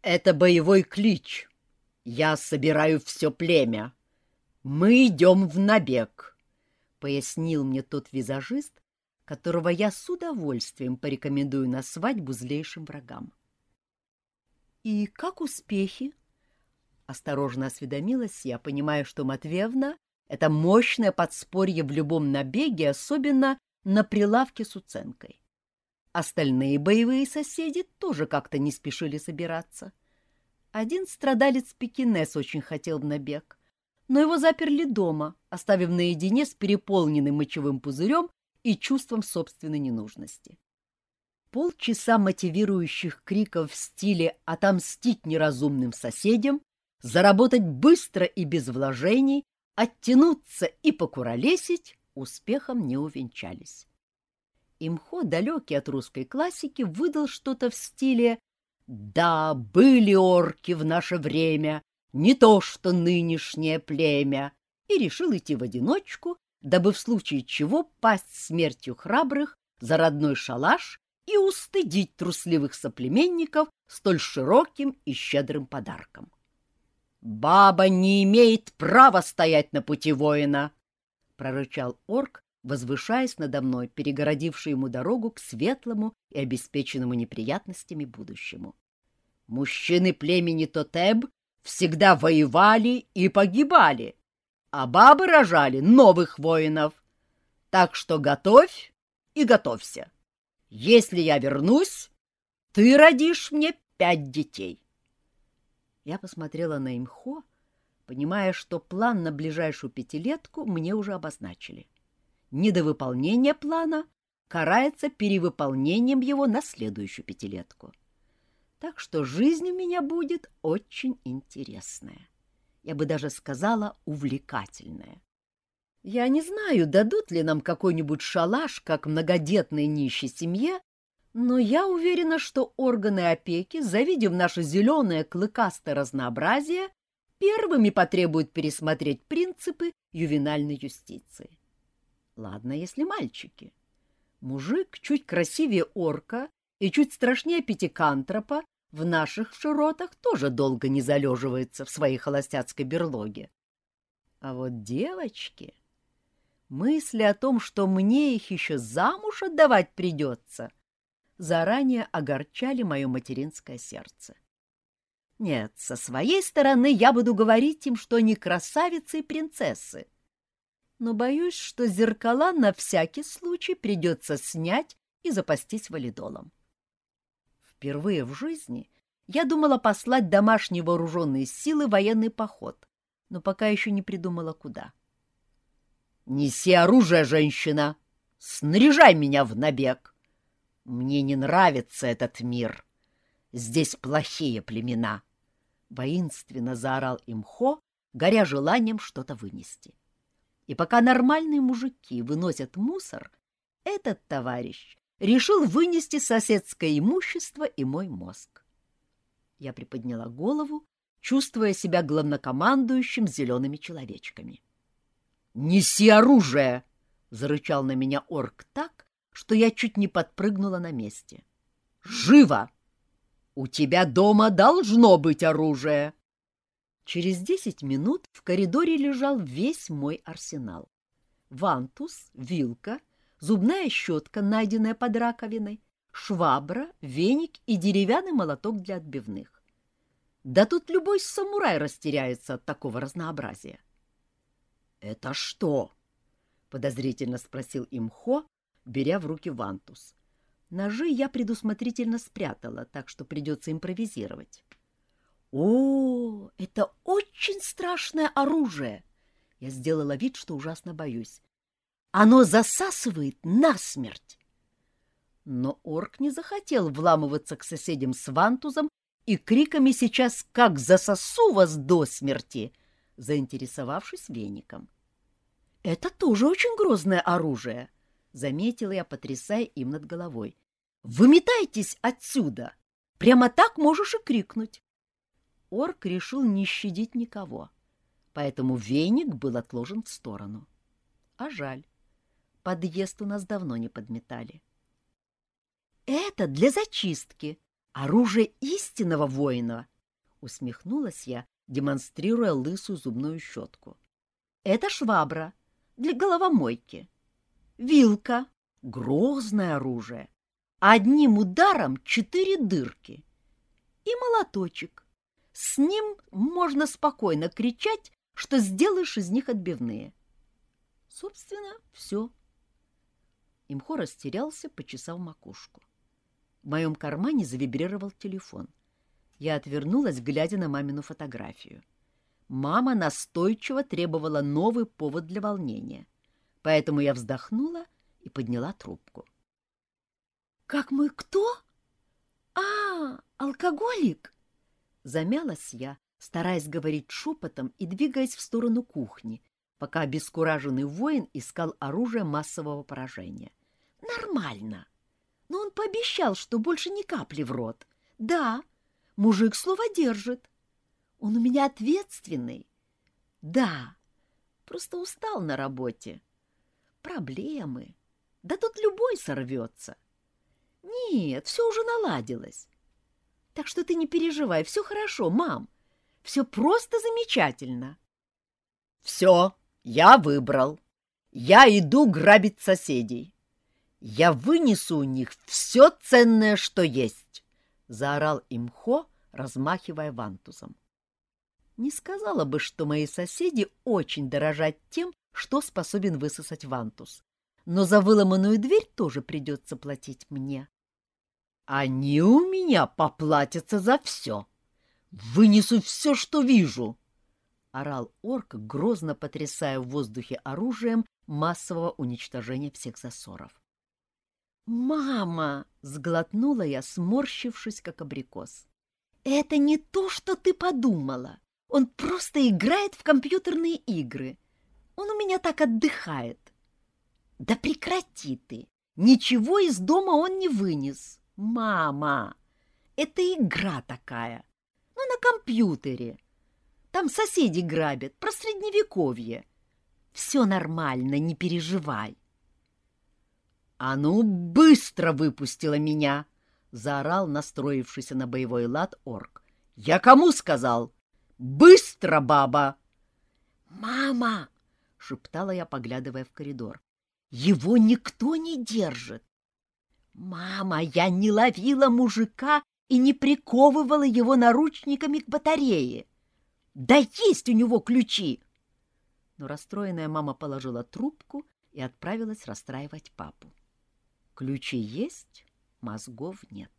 «Это боевой клич. Я собираю все племя. Мы идем в набег», — пояснил мне тот визажист, которого я с удовольствием порекомендую на свадьбу злейшим врагам. «И как успехи?» — осторожно осведомилась я, понимая, что Матвеевна — это мощное подспорье в любом набеге, особенно на прилавке с уценкой. Остальные боевые соседи тоже как-то не спешили собираться. Один страдалец Пекинес очень хотел в набег, но его заперли дома, оставив наедине с переполненным мочевым пузырем и чувством собственной ненужности. Полчаса мотивирующих криков в стиле «отомстить неразумным соседям», заработать быстро и без вложений, оттянуться и покуролесить успехом не увенчались. Имхо, далекий от русской классики, выдал что-то в стиле «Да, были орки в наше время, не то что нынешнее племя», и решил идти в одиночку, дабы в случае чего пасть смертью храбрых за родной шалаш и устыдить трусливых соплеменников столь широким и щедрым подарком. «Баба не имеет права стоять на пути воина!» — прорычал орк, возвышаясь надо мной, перегородивший ему дорогу к светлому и обеспеченному неприятностями будущему. «Мужчины племени Тотеб всегда воевали и погибали, а бабы рожали новых воинов. Так что готовь и готовься. Если я вернусь, ты родишь мне пять детей». Я посмотрела на имхо, понимая, что план на ближайшую пятилетку мне уже обозначили. Недовыполнение плана карается перевыполнением его на следующую пятилетку. Так что жизнь у меня будет очень интересная. Я бы даже сказала, увлекательная. Я не знаю, дадут ли нам какой-нибудь шалаш, как многодетной нищей семье, но я уверена, что органы опеки, завидев наше зеленое клыкастое разнообразие, первыми потребуют пересмотреть принципы ювенальной юстиции. Ладно, если мальчики. Мужик чуть красивее орка и чуть страшнее пятикантропа в наших широтах тоже долго не залеживается в своей холостяцкой берлоге. А вот девочки... Мысли о том, что мне их еще замуж отдавать придется, заранее огорчали мое материнское сердце. Нет, со своей стороны я буду говорить им, что они красавицы и принцессы. Но боюсь, что зеркала на всякий случай придется снять и запастись валидолом. Впервые в жизни я думала послать домашние вооруженные силы в военный поход, но пока еще не придумала, куда. «Неси оружие, женщина! Снаряжай меня в набег! Мне не нравится этот мир. Здесь плохие племена!» Воинственно заорал имхо, горя желанием что-то вынести. И пока нормальные мужики выносят мусор, этот товарищ решил вынести соседское имущество и мой мозг. Я приподняла голову, чувствуя себя главнокомандующим зелеными человечками. «Неси оружие!» — зарычал на меня орк так, что я чуть не подпрыгнула на месте. «Живо!» «У тебя дома должно быть оружие!» Через десять минут в коридоре лежал весь мой арсенал. Вантус, вилка, зубная щетка, найденная под раковиной, швабра, веник и деревянный молоток для отбивных. Да тут любой самурай растеряется от такого разнообразия. — Это что? — подозрительно спросил имхо, беря в руки вантус. Ножи я предусмотрительно спрятала, так что придется импровизировать. «О, это очень страшное оружие!» Я сделала вид, что ужасно боюсь. «Оно засасывает насмерть!» Но орк не захотел вламываться к соседям с вантузом и криками сейчас «Как засосу вас до смерти!» заинтересовавшись веником. «Это тоже очень грозное оружие!» — заметила я, потрясая им над головой. Выметайтесь отсюда! Прямо так можешь и крикнуть. Орк решил не щадить никого, поэтому веник был отложен в сторону. А жаль. Подъезд у нас давно не подметали. «Это для зачистки. Оружие истинного воина!» — усмехнулась я, демонстрируя лысую зубную щетку. «Это швабра для головомойки. Вилка — грозное оружие. Одним ударом четыре дырки. И молоточек. С ним можно спокойно кричать, что сделаешь из них отбивные. Собственно, все. Имхо растерялся, почесал макушку. В моем кармане завибрировал телефон. Я отвернулась, глядя на мамину фотографию. Мама настойчиво требовала новый повод для волнения, поэтому я вздохнула и подняла трубку. «Как мы кто? А, алкоголик!» Замялась я, стараясь говорить шепотом и двигаясь в сторону кухни, пока обескураженный воин искал оружие массового поражения. «Нормально. Но он пообещал, что больше ни капли в рот. Да, мужик слово держит. Он у меня ответственный. Да, просто устал на работе. Проблемы. Да тут любой сорвется. Нет, все уже наладилось. Так что ты не переживай, все хорошо, мам. Все просто замечательно. Все, я выбрал. Я иду грабить соседей. Я вынесу у них все ценное, что есть, — заорал имхо, размахивая вантузом. Не сказала бы, что мои соседи очень дорожат тем, что способен высосать вантус. Но за выломанную дверь тоже придется платить мне. Они у меня поплатятся за все. Вынесу все, что вижу!» — орал орк, грозно потрясая в воздухе оружием массового уничтожения всех засоров. «Мама!» — сглотнула я, сморщившись, как абрикос. «Это не то, что ты подумала. Он просто играет в компьютерные игры. Он у меня так отдыхает». «Да прекрати ты! Ничего из дома он не вынес. Мама! Это игра такая!» Ну, на компьютере. Там соседи грабят, про средневековье. Все нормально, не переживай. — А ну, быстро выпустила меня! — заорал настроившийся на боевой лад орк. — Я кому сказал? Быстро, баба! — Мама! — шептала я, поглядывая в коридор. — Его никто не держит. «Мама, я не ловила мужика и не приковывала его наручниками к батарее. Да есть у него ключи! Но расстроенная мама положила трубку и отправилась расстраивать папу. Ключи есть, мозгов нет.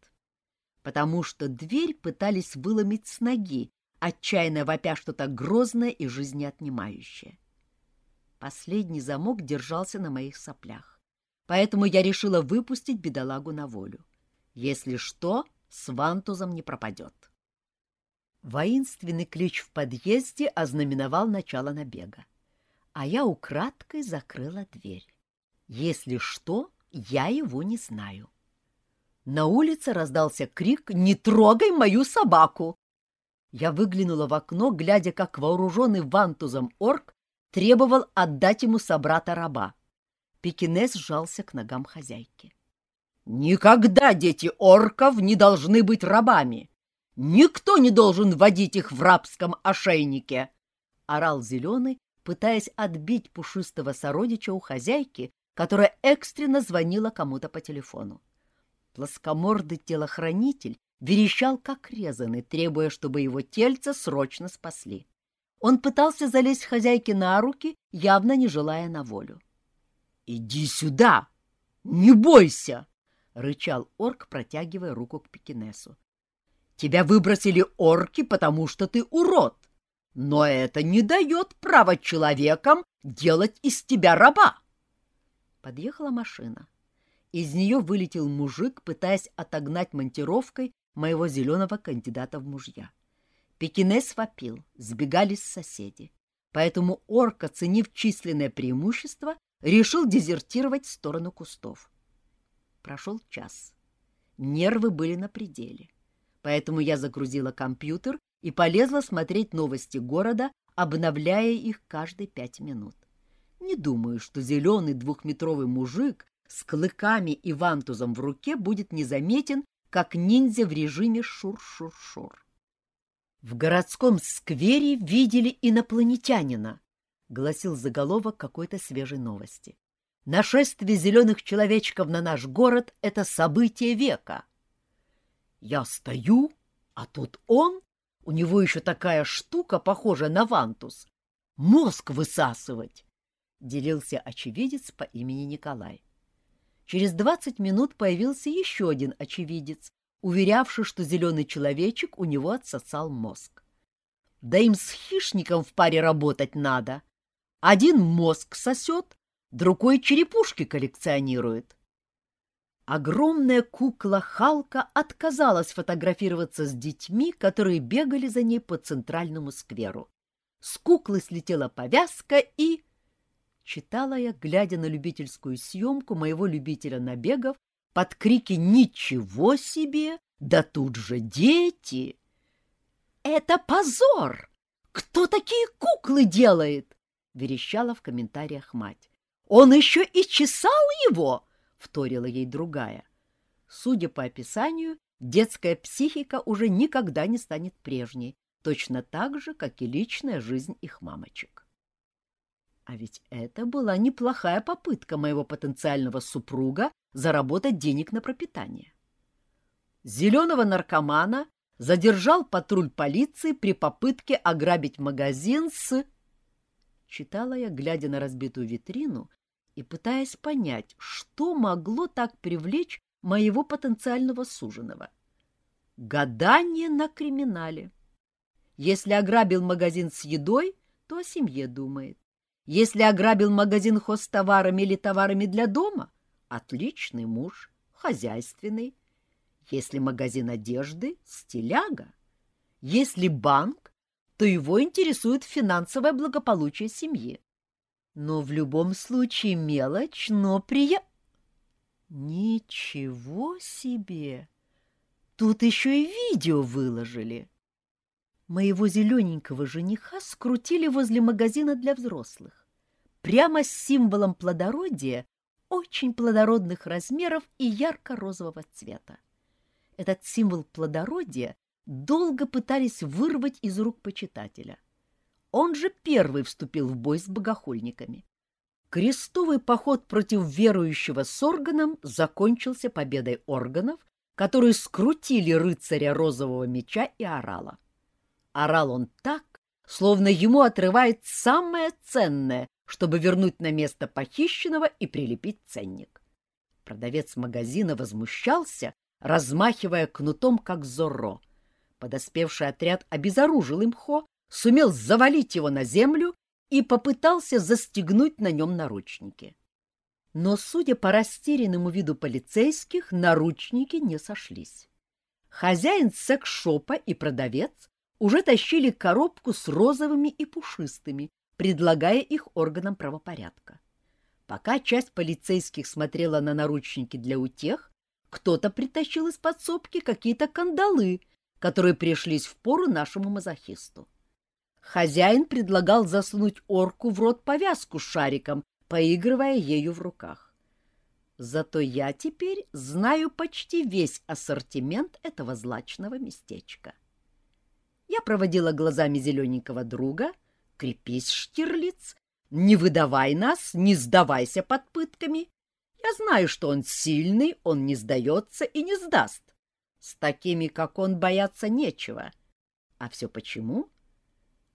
Потому что дверь пытались выломить с ноги, отчаянно вопя что-то грозное и жизнеотнимающее. Последний замок держался на моих соплях, поэтому я решила выпустить бедолагу на волю. Если что, с вантузом не пропадет. Воинственный ключ в подъезде ознаменовал начало набега, а я украдкой закрыла дверь. Если что, я его не знаю. На улице раздался крик «Не трогай мою собаку!» Я выглянула в окно, глядя, как вооруженный вантузом орк требовал отдать ему собрата-раба. Пекинес сжался к ногам хозяйки. Никогда дети орков не должны быть рабами. Никто не должен водить их в рабском ошейнике, — орал Зеленый, пытаясь отбить пушистого сородича у хозяйки, которая экстренно звонила кому-то по телефону. Плоскомордый телохранитель верещал, как резанный, требуя, чтобы его тельце срочно спасли. Он пытался залезть хозяйке на руки, явно не желая на волю. — Иди сюда! Не бойся! — рычал орк, протягивая руку к пекинесу. «Тебя выбросили орки, потому что ты урод, но это не дает права человекам делать из тебя раба!» Подъехала машина. Из нее вылетел мужик, пытаясь отогнать монтировкой моего зеленого кандидата в мужья. Пекинес вопил, сбегались соседи. Поэтому орк, оценив численное преимущество, решил дезертировать в сторону кустов. Прошел час. Нервы были на пределе. Поэтому я загрузила компьютер и полезла смотреть новости города, обновляя их каждые пять минут. Не думаю, что зеленый двухметровый мужик с клыками и вантузом в руке будет незаметен, как ниндзя в режиме шур-шур-шур. В городском сквере видели инопланетянина, гласил заголовок какой-то свежей новости. Нашествие зеленых человечков на наш город — это событие века. Я стою, а тут он, у него еще такая штука, похожая на вантус. Мозг высасывать, — делился очевидец по имени Николай. Через двадцать минут появился еще один очевидец, уверявший, что зеленый человечек у него отсосал мозг. Да им с хищником в паре работать надо. Один мозг сосет, другой черепушки коллекционирует. Огромная кукла Халка отказалась фотографироваться с детьми, которые бегали за ней по центральному скверу. С куклы слетела повязка и... Читала я, глядя на любительскую съемку моего любителя набегов, под крики «Ничего себе! Да тут же дети!» «Это позор! Кто такие куклы делает?» — верещала в комментариях мать. Он еще и чесал его, — вторила ей другая. Судя по описанию, детская психика уже никогда не станет прежней, точно так же, как и личная жизнь их мамочек. А ведь это была неплохая попытка моего потенциального супруга заработать денег на пропитание. Зеленого наркомана задержал патруль полиции при попытке ограбить магазин с читала я, глядя на разбитую витрину и пытаясь понять, что могло так привлечь моего потенциального суженого. Гадание на криминале. Если ограбил магазин с едой, то о семье думает. Если ограбил магазин хозтоварами или товарами для дома, отличный муж, хозяйственный. Если магазин одежды — стиляга. Если банк, то его интересует финансовое благополучие семьи. Но в любом случае мелочь, но прия... Ничего себе! Тут еще и видео выложили. Моего зелененького жениха скрутили возле магазина для взрослых. Прямо с символом плодородия, очень плодородных размеров и ярко-розового цвета. Этот символ плодородия долго пытались вырвать из рук почитателя. Он же первый вступил в бой с богохульниками. Крестовый поход против верующего с органом закончился победой органов, которые скрутили рыцаря розового меча и орала. Орал он так, словно ему отрывает самое ценное, чтобы вернуть на место похищенного и прилепить ценник. Продавец магазина возмущался, размахивая кнутом, как зорро — Подоспевший отряд обезоружил имхо, сумел завалить его на землю и попытался застегнуть на нем наручники. Но, судя по растерянному виду полицейских, наручники не сошлись. Хозяин секс-шопа и продавец уже тащили коробку с розовыми и пушистыми, предлагая их органам правопорядка. Пока часть полицейских смотрела на наручники для утех, кто-то притащил из подсобки какие-то кандалы — которые пришлись в пору нашему мазохисту. Хозяин предлагал засунуть орку в рот повязку с шариком, поигрывая ею в руках. Зато я теперь знаю почти весь ассортимент этого злачного местечка. Я проводила глазами зелененького друга. Крепись, Штирлиц, не выдавай нас, не сдавайся под пытками. Я знаю, что он сильный, он не сдается и не сдаст. С такими, как он, бояться нечего. А все почему?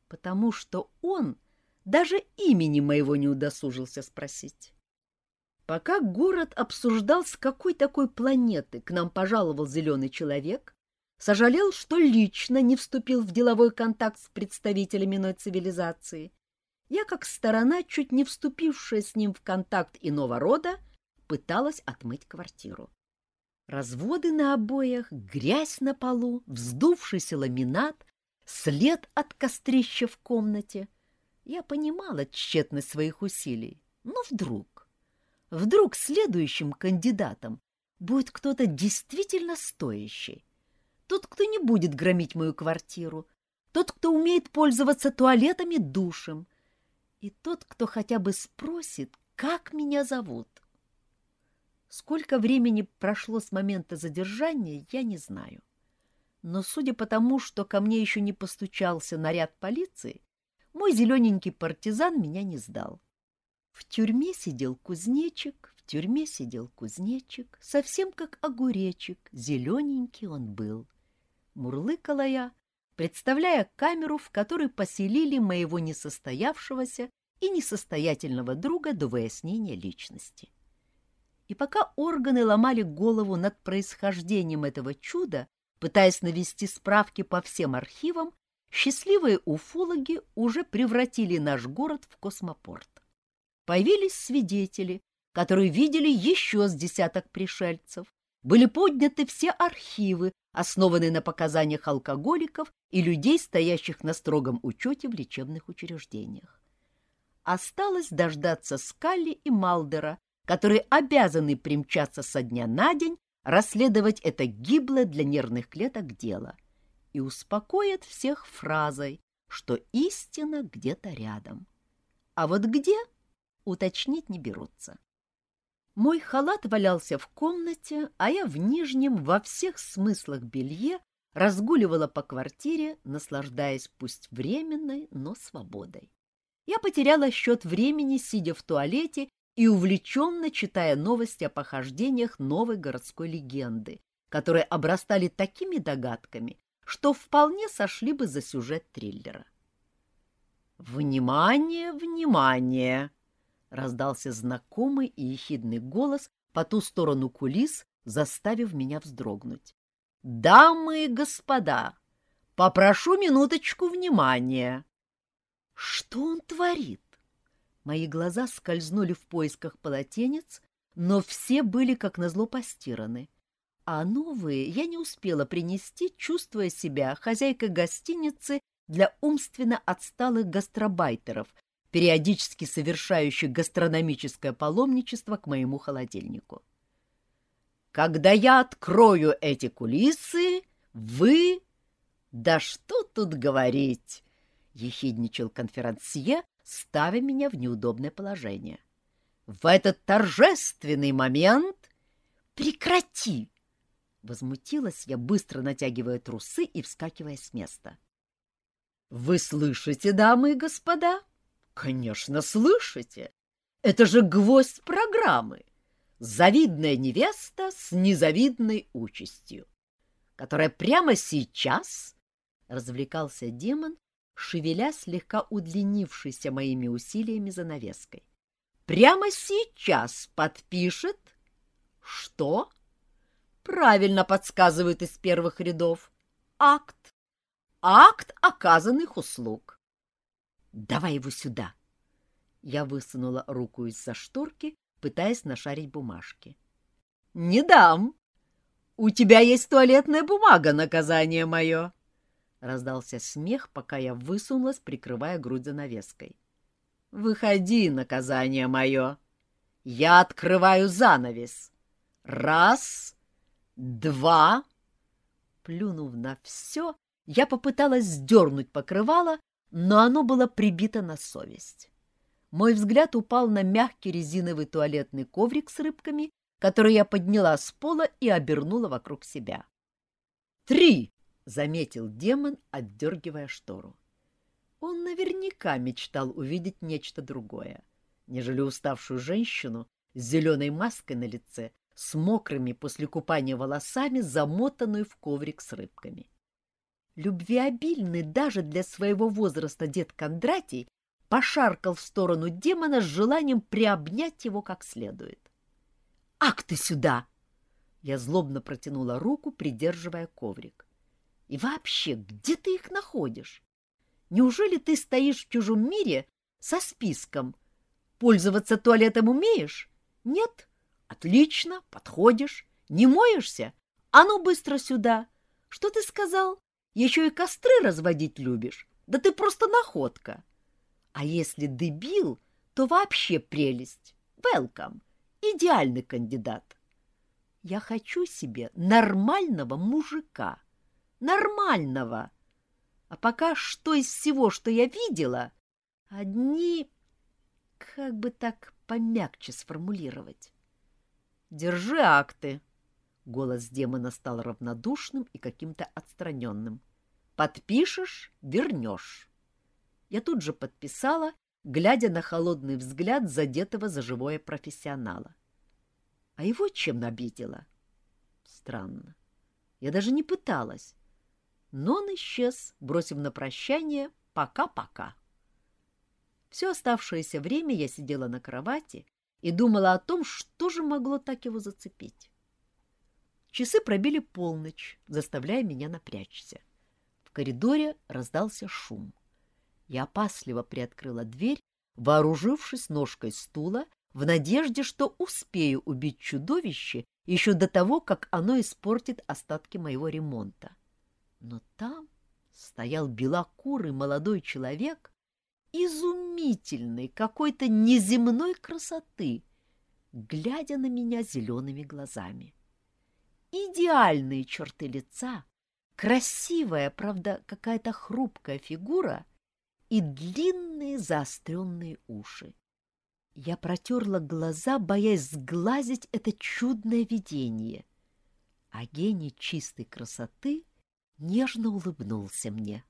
Потому что он даже имени моего не удосужился спросить. Пока город обсуждал, с какой такой планеты к нам пожаловал зеленый человек, сожалел, что лично не вступил в деловой контакт с представителями иной цивилизации, я, как сторона, чуть не вступившая с ним в контакт иного рода, пыталась отмыть квартиру. Разводы на обоях, грязь на полу, вздувшийся ламинат, след от кострища в комнате. Я понимала тщетность своих усилий. Но вдруг, вдруг следующим кандидатом будет кто-то действительно стоящий. Тот, кто не будет громить мою квартиру, тот, кто умеет пользоваться туалетом и душем. И тот, кто хотя бы спросит, как меня зовут. Сколько времени прошло с момента задержания, я не знаю. Но судя по тому, что ко мне еще не постучался наряд полиции, мой зелененький партизан меня не сдал. В тюрьме сидел кузнечик, в тюрьме сидел кузнечик, совсем как огуречек, зелененький он был. Мурлыкала я, представляя камеру, в которой поселили моего несостоявшегося и несостоятельного друга до выяснения личности. И пока органы ломали голову над происхождением этого чуда, пытаясь навести справки по всем архивам, счастливые уфологи уже превратили наш город в космопорт. Появились свидетели, которые видели еще с десяток пришельцев. Были подняты все архивы, основанные на показаниях алкоголиков и людей, стоящих на строгом учете в лечебных учреждениях. Осталось дождаться Скалли и Малдера, которые обязаны примчаться со дня на день, расследовать это гиблое для нервных клеток дело и успокоят всех фразой, что истина где-то рядом. А вот где — уточнить не берутся. Мой халат валялся в комнате, а я в нижнем во всех смыслах белье разгуливала по квартире, наслаждаясь пусть временной, но свободой. Я потеряла счет времени, сидя в туалете и увлеченно читая новости о похождениях новой городской легенды, которые обрастали такими догадками, что вполне сошли бы за сюжет триллера. «Внимание, внимание!» — раздался знакомый и ехидный голос по ту сторону кулис, заставив меня вздрогнуть. «Дамы и господа, попрошу минуточку внимания!» «Что он творит?» Мои глаза скользнули в поисках полотенец, но все были, как назло, постираны. А новые я не успела принести, чувствуя себя хозяйкой гостиницы для умственно отсталых гастробайтеров, периодически совершающих гастрономическое паломничество к моему холодильнику. «Когда я открою эти кулисы, вы...» «Да что тут говорить!» — ехидничал конферансье, ставя меня в неудобное положение. В этот торжественный момент... Прекрати! Возмутилась я, быстро натягивая трусы и вскакивая с места. Вы слышите, дамы и господа? Конечно, слышите. Это же гвоздь программы. Завидная невеста с незавидной участью, которая прямо сейчас развлекался демон, шевеля слегка удлинившейся моими усилиями занавеской. Прямо сейчас подпишет... Что? Правильно подсказывают из первых рядов. Акт. Акт оказанных услуг. Давай его сюда. Я высунула руку из-за шторки, пытаясь нашарить бумажки. Не дам. У тебя есть туалетная бумага, наказание мое. Раздался смех, пока я высунулась, прикрывая грудь занавеской. «Выходи, наказание мое! Я открываю занавес! Раз, два...» Плюнув на все, я попыталась сдернуть покрывало, но оно было прибито на совесть. Мой взгляд упал на мягкий резиновый туалетный коврик с рыбками, который я подняла с пола и обернула вокруг себя. «Три!» заметил демон, отдергивая штору. Он наверняка мечтал увидеть нечто другое, нежели уставшую женщину с зеленой маской на лице, с мокрыми после купания волосами, замотанную в коврик с рыбками. Любвеобильный даже для своего возраста дед Кондратий пошаркал в сторону демона с желанием приобнять его как следует. «Ах ты сюда!» Я злобно протянула руку, придерживая коврик. И вообще, где ты их находишь? Неужели ты стоишь в чужом мире со списком? Пользоваться туалетом умеешь? Нет? Отлично, подходишь. Не моешься? А ну быстро сюда. Что ты сказал? Еще и костры разводить любишь? Да ты просто находка. А если дебил, то вообще прелесть. Велкам. Идеальный кандидат. Я хочу себе нормального мужика нормального. А пока что из всего, что я видела, одни как бы так помягче сформулировать? «Держи акты!» Голос демона стал равнодушным и каким-то отстраненным. «Подпишешь — вернешь». Я тут же подписала, глядя на холодный взгляд задетого за живое профессионала. А его чем обидела? Странно. Я даже не пыталась. Но он исчез, бросив на прощание «пока-пока». Все оставшееся время я сидела на кровати и думала о том, что же могло так его зацепить. Часы пробили полночь, заставляя меня напрячься. В коридоре раздался шум. Я опасливо приоткрыла дверь, вооружившись ножкой стула, в надежде, что успею убить чудовище еще до того, как оно испортит остатки моего ремонта. Но там стоял белокурый молодой человек, изумительной, какой-то неземной красоты, глядя на меня зелеными глазами. Идеальные черты лица, красивая, правда, какая-то хрупкая фигура и длинные заостренные уши. Я протерла глаза, боясь сглазить это чудное видение. А гений чистой красоты нежно улыбнулся мне.